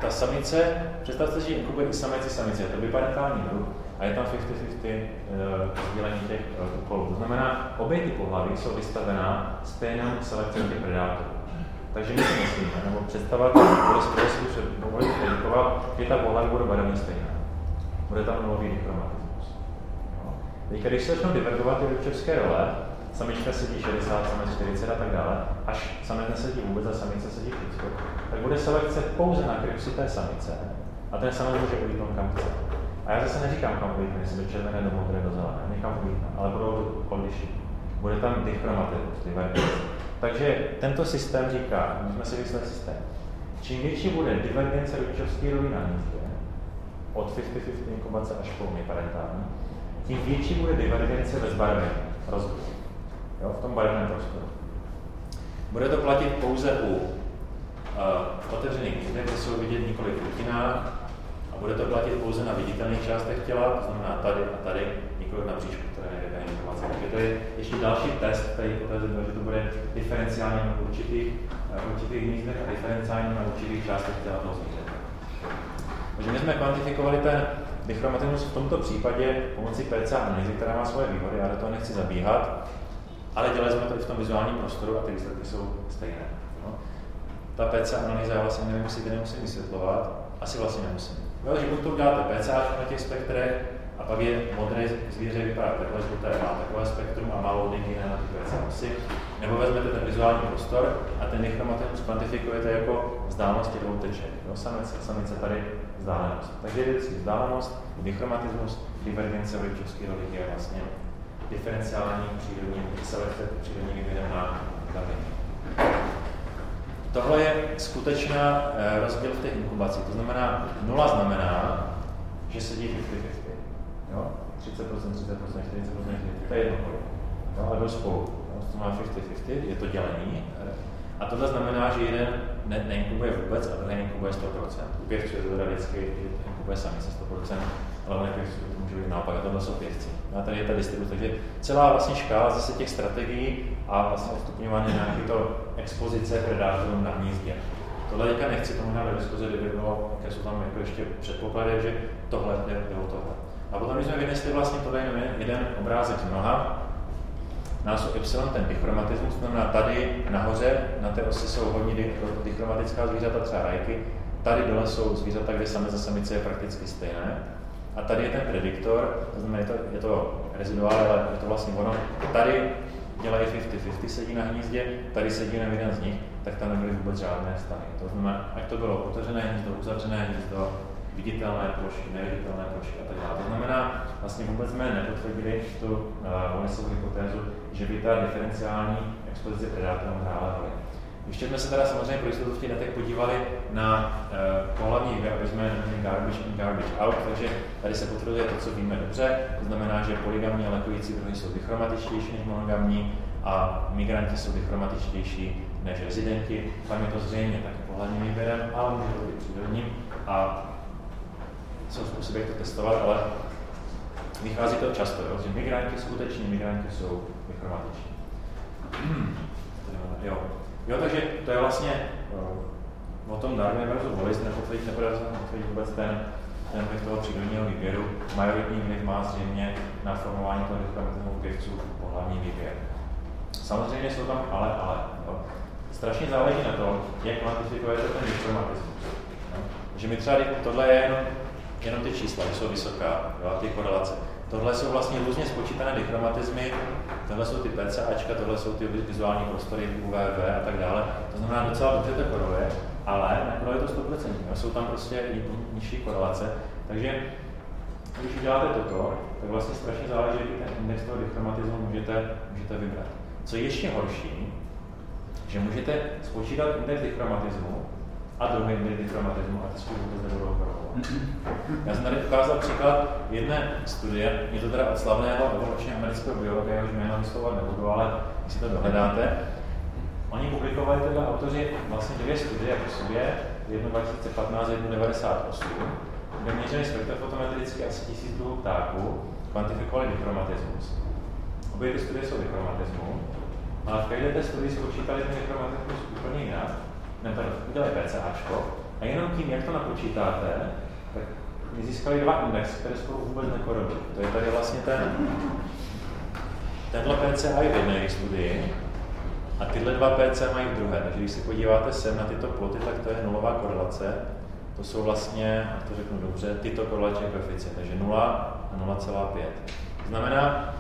ta samice, představte si, že inkubuje i samec i samice, je to biparentální druh a je tam 50-50 rozdělení těch uh, úkolů. To znamená, obě ty pohlaví jsou vystavená stejnou selekci těch predátorů. Takže my si myslíme, nebo představa, bude si predikovat, že ta pohlaví bude barevně stejná. Bude tam nulový dichromatismus. No. Teď, když se začnou divergovat ty rodičovské role, samička sedí 60, samec 40 a tak dále, až samec nesedí vůbec a samice sedí vždycky, tak bude selekce pouze na krypsi té samice a ten samec může ulítnout kam chce. A já zase neříkám, kam ulítne, jestli do červené, do modré, do zelené, někam ulítne, ale budou odlišit. Bude tam dichromatismus, divergence. Takže tento systém říká, my jsme si vyslali systém, čím větší bude divergence rodičovské roviny na hnízdě, od 50-50 inkubace až po parentální, tím větší bude divergence ve zbarvení, rozdíl jo, v tom barevném prostoru. Bude to platit pouze u uh, otevřených hnízdek, kde jsou vidět několik rutinách a bude to platit pouze na viditelných částech těla, to znamená tady a tady, nikoli na bříšku, které nejde informace. Takže to je ještě další test, který ukazuje, že to bude diferenciálně na určitých, uh, určitých hnízdech a diferenciálně na určitých částech těla toho zvířete. Takže my jsme kvantifikovali ten dichromatismus v tomto případě pomocí PCA analýzy, která má svoje výhody, já do toho nechci zabíhat, ale dělali jsme to i v tom vizuálním prostoru a ty výsledky jsou stejné. No. Ta PC analýza, já vlastně nevím, jestli to nemusím vysvětlovat, asi vlastně nemusím. Jo, že buď to uděláte PC na těch spektrech a pak je modré zvíře vypadá takhle žluté, má takové spektrum a má loading na těch PC osy, nebo vezmete ten vizuální prostor a ten dichromatismus kvantifikujete jako vzdálenost těch teček. Jo, samice, samice tady vzdálenost. Takže je vždycky vzdálenost, dichromatismus, divergence v rodičovské je vlastně diferenciální přírodní selekce přírodní kameny. Tohle je skutečná eh, rozdíl v té inkubaci. To znamená, nula znamená, že sedí 50-50. Jo? 30%, 30%, 40%, 40%, to je jedno kolik. No, a jdou spolu. Jo? To má 50-50, je to dělení. A tohle znamená, že jeden ne, neinkubuje vůbec a druhý inkubuje 100%. U pěvců je to vždycky, že inkubuje sami se 100%, ale pěvců to může být naopak, a tohle jsou pěvci. A tady je ta distribuce. Takže celá vlastně škála zase těch strategií a vlastně odstupňování nějaké to expozice predátorů na hnízdě. Tohle teďka nechci tomu na diskuzi, kdyby bylo, jaké jsou tam jako ještě předpoklady, že tohle je bylo tohle. A potom jsme vynesli vlastně tohle jenom jeden obrázek mnoha, násob y, ten dichromatismus, to znamená tady nahoře, na té osi jsou hodně dichromatická zvířata, třeba rajky, tady dole jsou zvířata, kde samé za samice je prakticky stejné. A tady je ten prediktor, to znamená, je to, je to reziduál, ale je to vlastně ono. Tady dělají 50-50, sedí na hnízdě, tady sedí na jeden z nich, tak tam nebyly vůbec žádné vztahy. To znamená, ať to bylo otevřené hnízdo, uzavřené hnízdo, viditelné plochy, neviditelné plochy a tak dále. To znamená, vlastně vůbec jsme nepotvrdili tu uh, hypotézu, že by ta diferenciální expozice predátorů hrála roli. Ještě jsme se teda samozřejmě pro jistotu v těch datech podívali na uh, pohlavní aby jsme garbage in, garbage out, takže tady se potvrzuje to, co víme dobře, to znamená, že polygamní a lekojící druhy jsou dichromatičtější než monogamní a migranti jsou dichromatičtější než rezidenti. Tam je to zřejmě taky pohlavním výběrem, ale může to být přírodním a jsou způsoby, jak to testovat, ale vychází to často, jo? že migranti, skuteční migranti jsou dichromatiční. jo. Jo, takže to je vlastně o tom Darwin versus Wallace, nepotvrdit, nepodařilo potvrdit vůbec ten, ten vliv toho přírodního výběru. Majoritní vliv má zřejmě na formování toho dichromatismu pěvců pohlavní výběr. Samozřejmě jsou tam ale, ale. Jo. Strašně záleží na tom, jak kvantifikujete ten dichromatismus. Že my třeba, tohle je jenom jenom ty čísla, jsou vysoká, jo, ty korelace. Tohle jsou vlastně různě spočítané dichromatizmy, tohle jsou ty PCAčka, tohle jsou ty vizuální prostory UVV a tak dále. To znamená docela dobře to koreluje, ale nekoreluje to 100%. Jo. Jsou tam prostě nižší korelace. Takže když uděláte toto, tak vlastně strašně záleží, jaký ten index toho dichromatismu můžete, můžete vybrat. Co je ještě horší, že můžete spočítat index dichromatismu a druhý index dichromatismu a ty spolu vůbec nebudou korelovat. Já jsem tady ukázal příklad jedné studie, je to teda od slavného evolučně amerického biologa, jehož jméno vyslovat nebudu, ale když si to dohledáte, Oni publikovali tyhle autoři vlastně dvě studie po sobě, jednu 2015 a jednu 98, kde měřili spektrofotometricky asi tisíc druhů ptáků, kvantifikovali dichromatismus. Obě ty studie jsou dichromatismu, ale v každé té studii spočítali ten dichromatismus úplně jinak, ne, pardon, udělali PCAčko, a jenom tím, jak to napočítáte, tak získali dva index, které spolu vůbec nekorelují. To je tady vlastně ten, tenhle PCA je v jedné studii, a tyhle dva PC mají v druhé. Takže když se podíváte sem na tyto ploty, tak to je nulová korelace. To jsou vlastně, jak to řeknu dobře, tyto korelační koeficienty, takže 0 a 0,5. Znamená,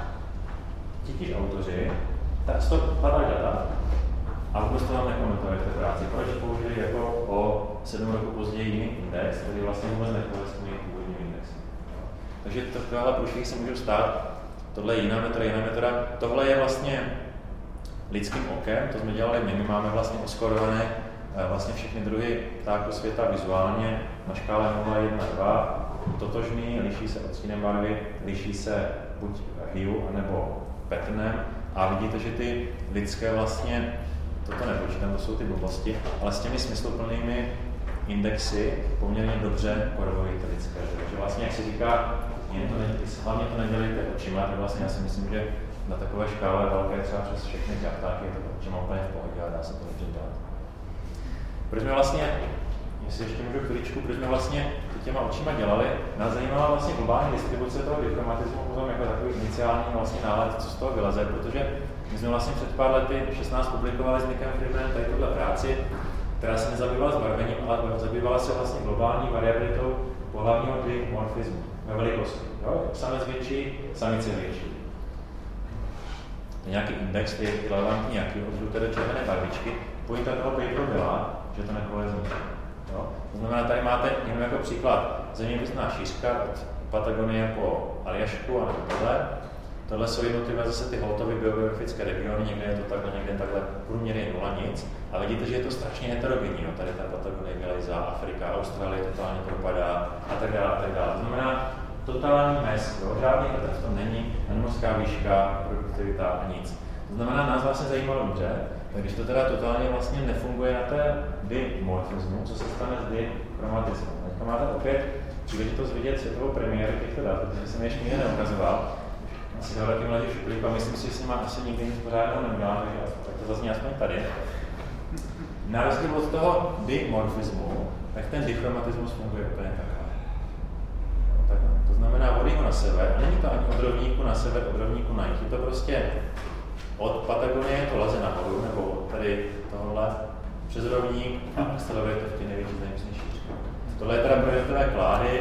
titíž autoři, tak to padá data a vůbec to nám nekomentovali v té práci. Proč použili jako o 7 roku později jiný index, který vlastně vůbec nekoresponduje původní index. Takže tohle průšvih se můžou stát. Tohle je jiná metoda, jiná metoda. Tohle je vlastně lidským okem, to jsme dělali my, my máme vlastně oskorované eh, vlastně všechny druhy ptáků světa vizuálně na škále 0, 1, 2, totožný, liší se odstínem barvy, liší se buď hue, anebo patternem a vidíte, že ty lidské vlastně, toto nepočítám, to jsou ty blbosti, ale s těmi smysluplnými indexy poměrně dobře korelují ty lidské. Takže vlastně, jak se říká, jen to ne, hlavně to nedělejte očima, tak vlastně já si myslím, že na takové škále velké třeba přes všechny kaptáky je to očima úplně v pohodě a dá se to dobře dělat. Proč jsme vlastně, jestli ještě můžu chviličku, proč jsme vlastně těma očima dělali, nás zajímala vlastně globální distribuce toho diplomatismu potom jako takový iniciální vlastně nálet, co z toho vyleze, protože my jsme vlastně před pár lety 16 publikovali s Nickem Friedmanem tady tuhle práci, která se nezabývala zbarvením, ale zabývala se vlastně globální variabilitou pohlavního dimorfismu ve velikosti. Jo? Samec větší, samice větší nějaký index, který je relevantní jaký od do červené barvičky, pointa toho paperu byla, že to nekolezní. Jo? To znamená, tady máte jenom jako příklad zeměpisná šířka od Patagonie po Aljašku a nebo. Tohle jsou jednotlivé zase ty holtové biografické regiony, někde je to takhle, někde takhle, průměr je nula nic. A vidíte, že je to strašně heterogenní. Jo? Tady ta Patagonie vylejzá, Afrika, Austrálie totálně propadá a tak dále. A tak dále. To znamená, totální mes, jo? žádný v tom není, nemorská výška, produktivita a nic. To znamená, nás vlastně zajímalo dobře, tak když to teda totálně vlastně nefunguje na té dimorfismu, co se stane s dichromatismem. Teďka máte opět příležitost vidět světovou premiéru těchto dat, protože jsem ještě nikdy neukazoval. Asi tohle taky mladý šuplík a myslím si, že si má asi nikdy nic pořádného neudělal, takže tak to zazní aspoň tady. Na rozdíl od toho dimorfismu, tak ten dichromatismus funguje úplně tak znamená od jihu na sever, není to ani od rovníku na sever, od rovníku na jih. Je to prostě od Patagonie to leze nahoru, nebo tady tohle přes rovník a akceleruje to v těch největší šířkách. Tohle je teda projektové klády,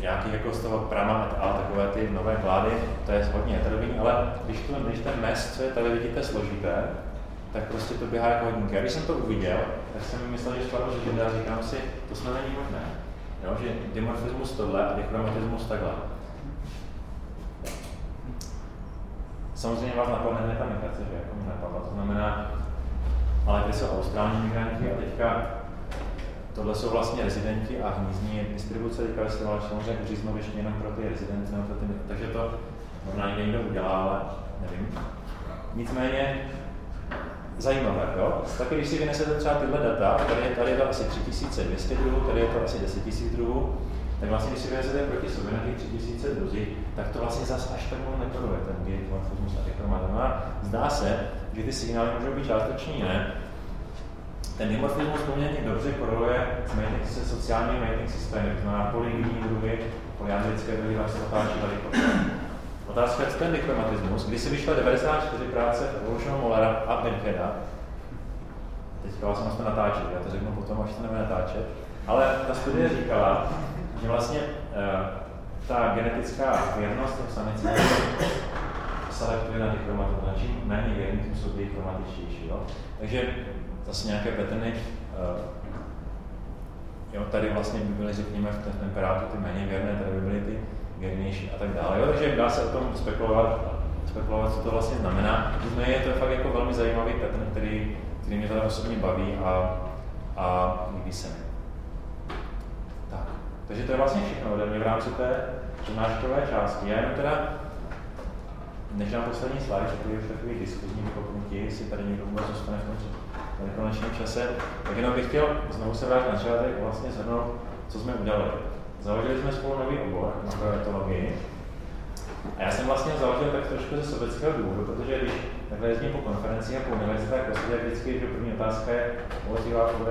nějaký jako z toho Prama et al, takové ty nové klády, to je hodně heterogenní, ale když, to, když ten mes, co je tady vidíte složité, tak prostě to běhá jako hodinky. Když jsem to uviděl, tak jsem myslel, že spadlo, že a říkám si, to snad není možné. Jo, že dimorfismus tohle a dichromatismus takhle. Samozřejmě vás napadne hned ta migrace, že jako napadla, to znamená, ale ty jsou austrální migranti a teďka tohle jsou vlastně rezidenti a hnízdní distribuce, teďka se vám samozřejmě uříznou ještě jenom pro ty rezidenty, nebo pro ty, takže to možná někdo udělá, ale nevím. Nicméně zajímavé. Jo? Taky když si vynesete třeba tyhle data, tady je, tady je to asi 3200 druhů, tady je to asi 10 000 druhů, tak vlastně, když si vynesete proti sobě na těch 3000 druzí, tak to vlastně zase až tak moc nekoruje, ten dimorfismus a dichromatismus. Zdá se, že ty signály můžou být částečně jiné. Ten dimorfismus poměrně dobře koreluje s mating, se sociálními mating systémy, to znamená polygyní druhy, polyandrické druhy, vlastně otáčí velikost. Otázka je ten dichromatismus. Když se vyšla 94 práce Evolution Mollera a Benheda, teďka vlastně to natáčet, já to řeknu potom, až to nebude natáčet, ale ta studie říkala, že vlastně uh, ta genetická věrnost těch samic selektuje na chromatozy. Čím méně věrný, tím jsou ty chromatičtější. Jo? Takže zase nějaké paterny, uh, jo, tady vlastně by byly, řekněme, v tom temperátu ty méně věrné, tady by byly ty věrnější a tak dále. Jo? Takže dá se o tom spekulovat, spekulovat, co to vlastně znamená. Nicméně je to fakt jako velmi zajímavý pattern, který, který mě teda osobně baví a, a líbí se mi. Tak. Takže to je vlastně všechno ode mě v rámci té přednáškové části. Já jenom teda, než na poslední slide, takový už takový diskuzní vykopnutí, jestli tady někdo vůbec zůstane v tom nekonečném čase, tak jenom bych chtěl znovu se vrátit na začátek vlastně zhrnout, co jsme udělali. Založili jsme spolu nový obor, makroetologii, a já jsem vlastně založil tak trošku ze sobeckého důvodu, protože když takhle jezdím po konferenci a po univerzitách, prostě vždycky, že první otázka je,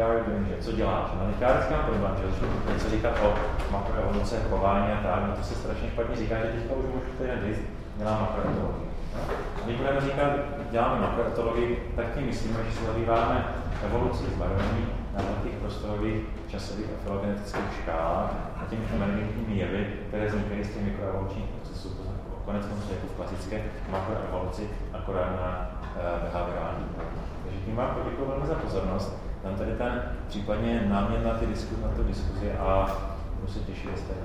are doing, že co děláš? No teďka vždycky mám problém, že začnu něco říkat o makroevoluce, chování a tak, no to se strašně špatně říká, že teďka už můžu tady říct, dělám makroetologii. A když budeme říkat, děláme makroetologii, tak tím myslíme, že se zabýváme evolucí zbarvení na velkých prostorových časových a filogenetických škálách a těmi emergentními jevy, které vznikají z těch mikroevolučních procesů. To konec konců jako v klasické makroevoluci, akorát na uh, behaviorální Takže tím vám poděkuji velmi za pozornost. Dám tady ten případně námět na, ty disku, na tu diskuzi a budu se těšit, jestli tady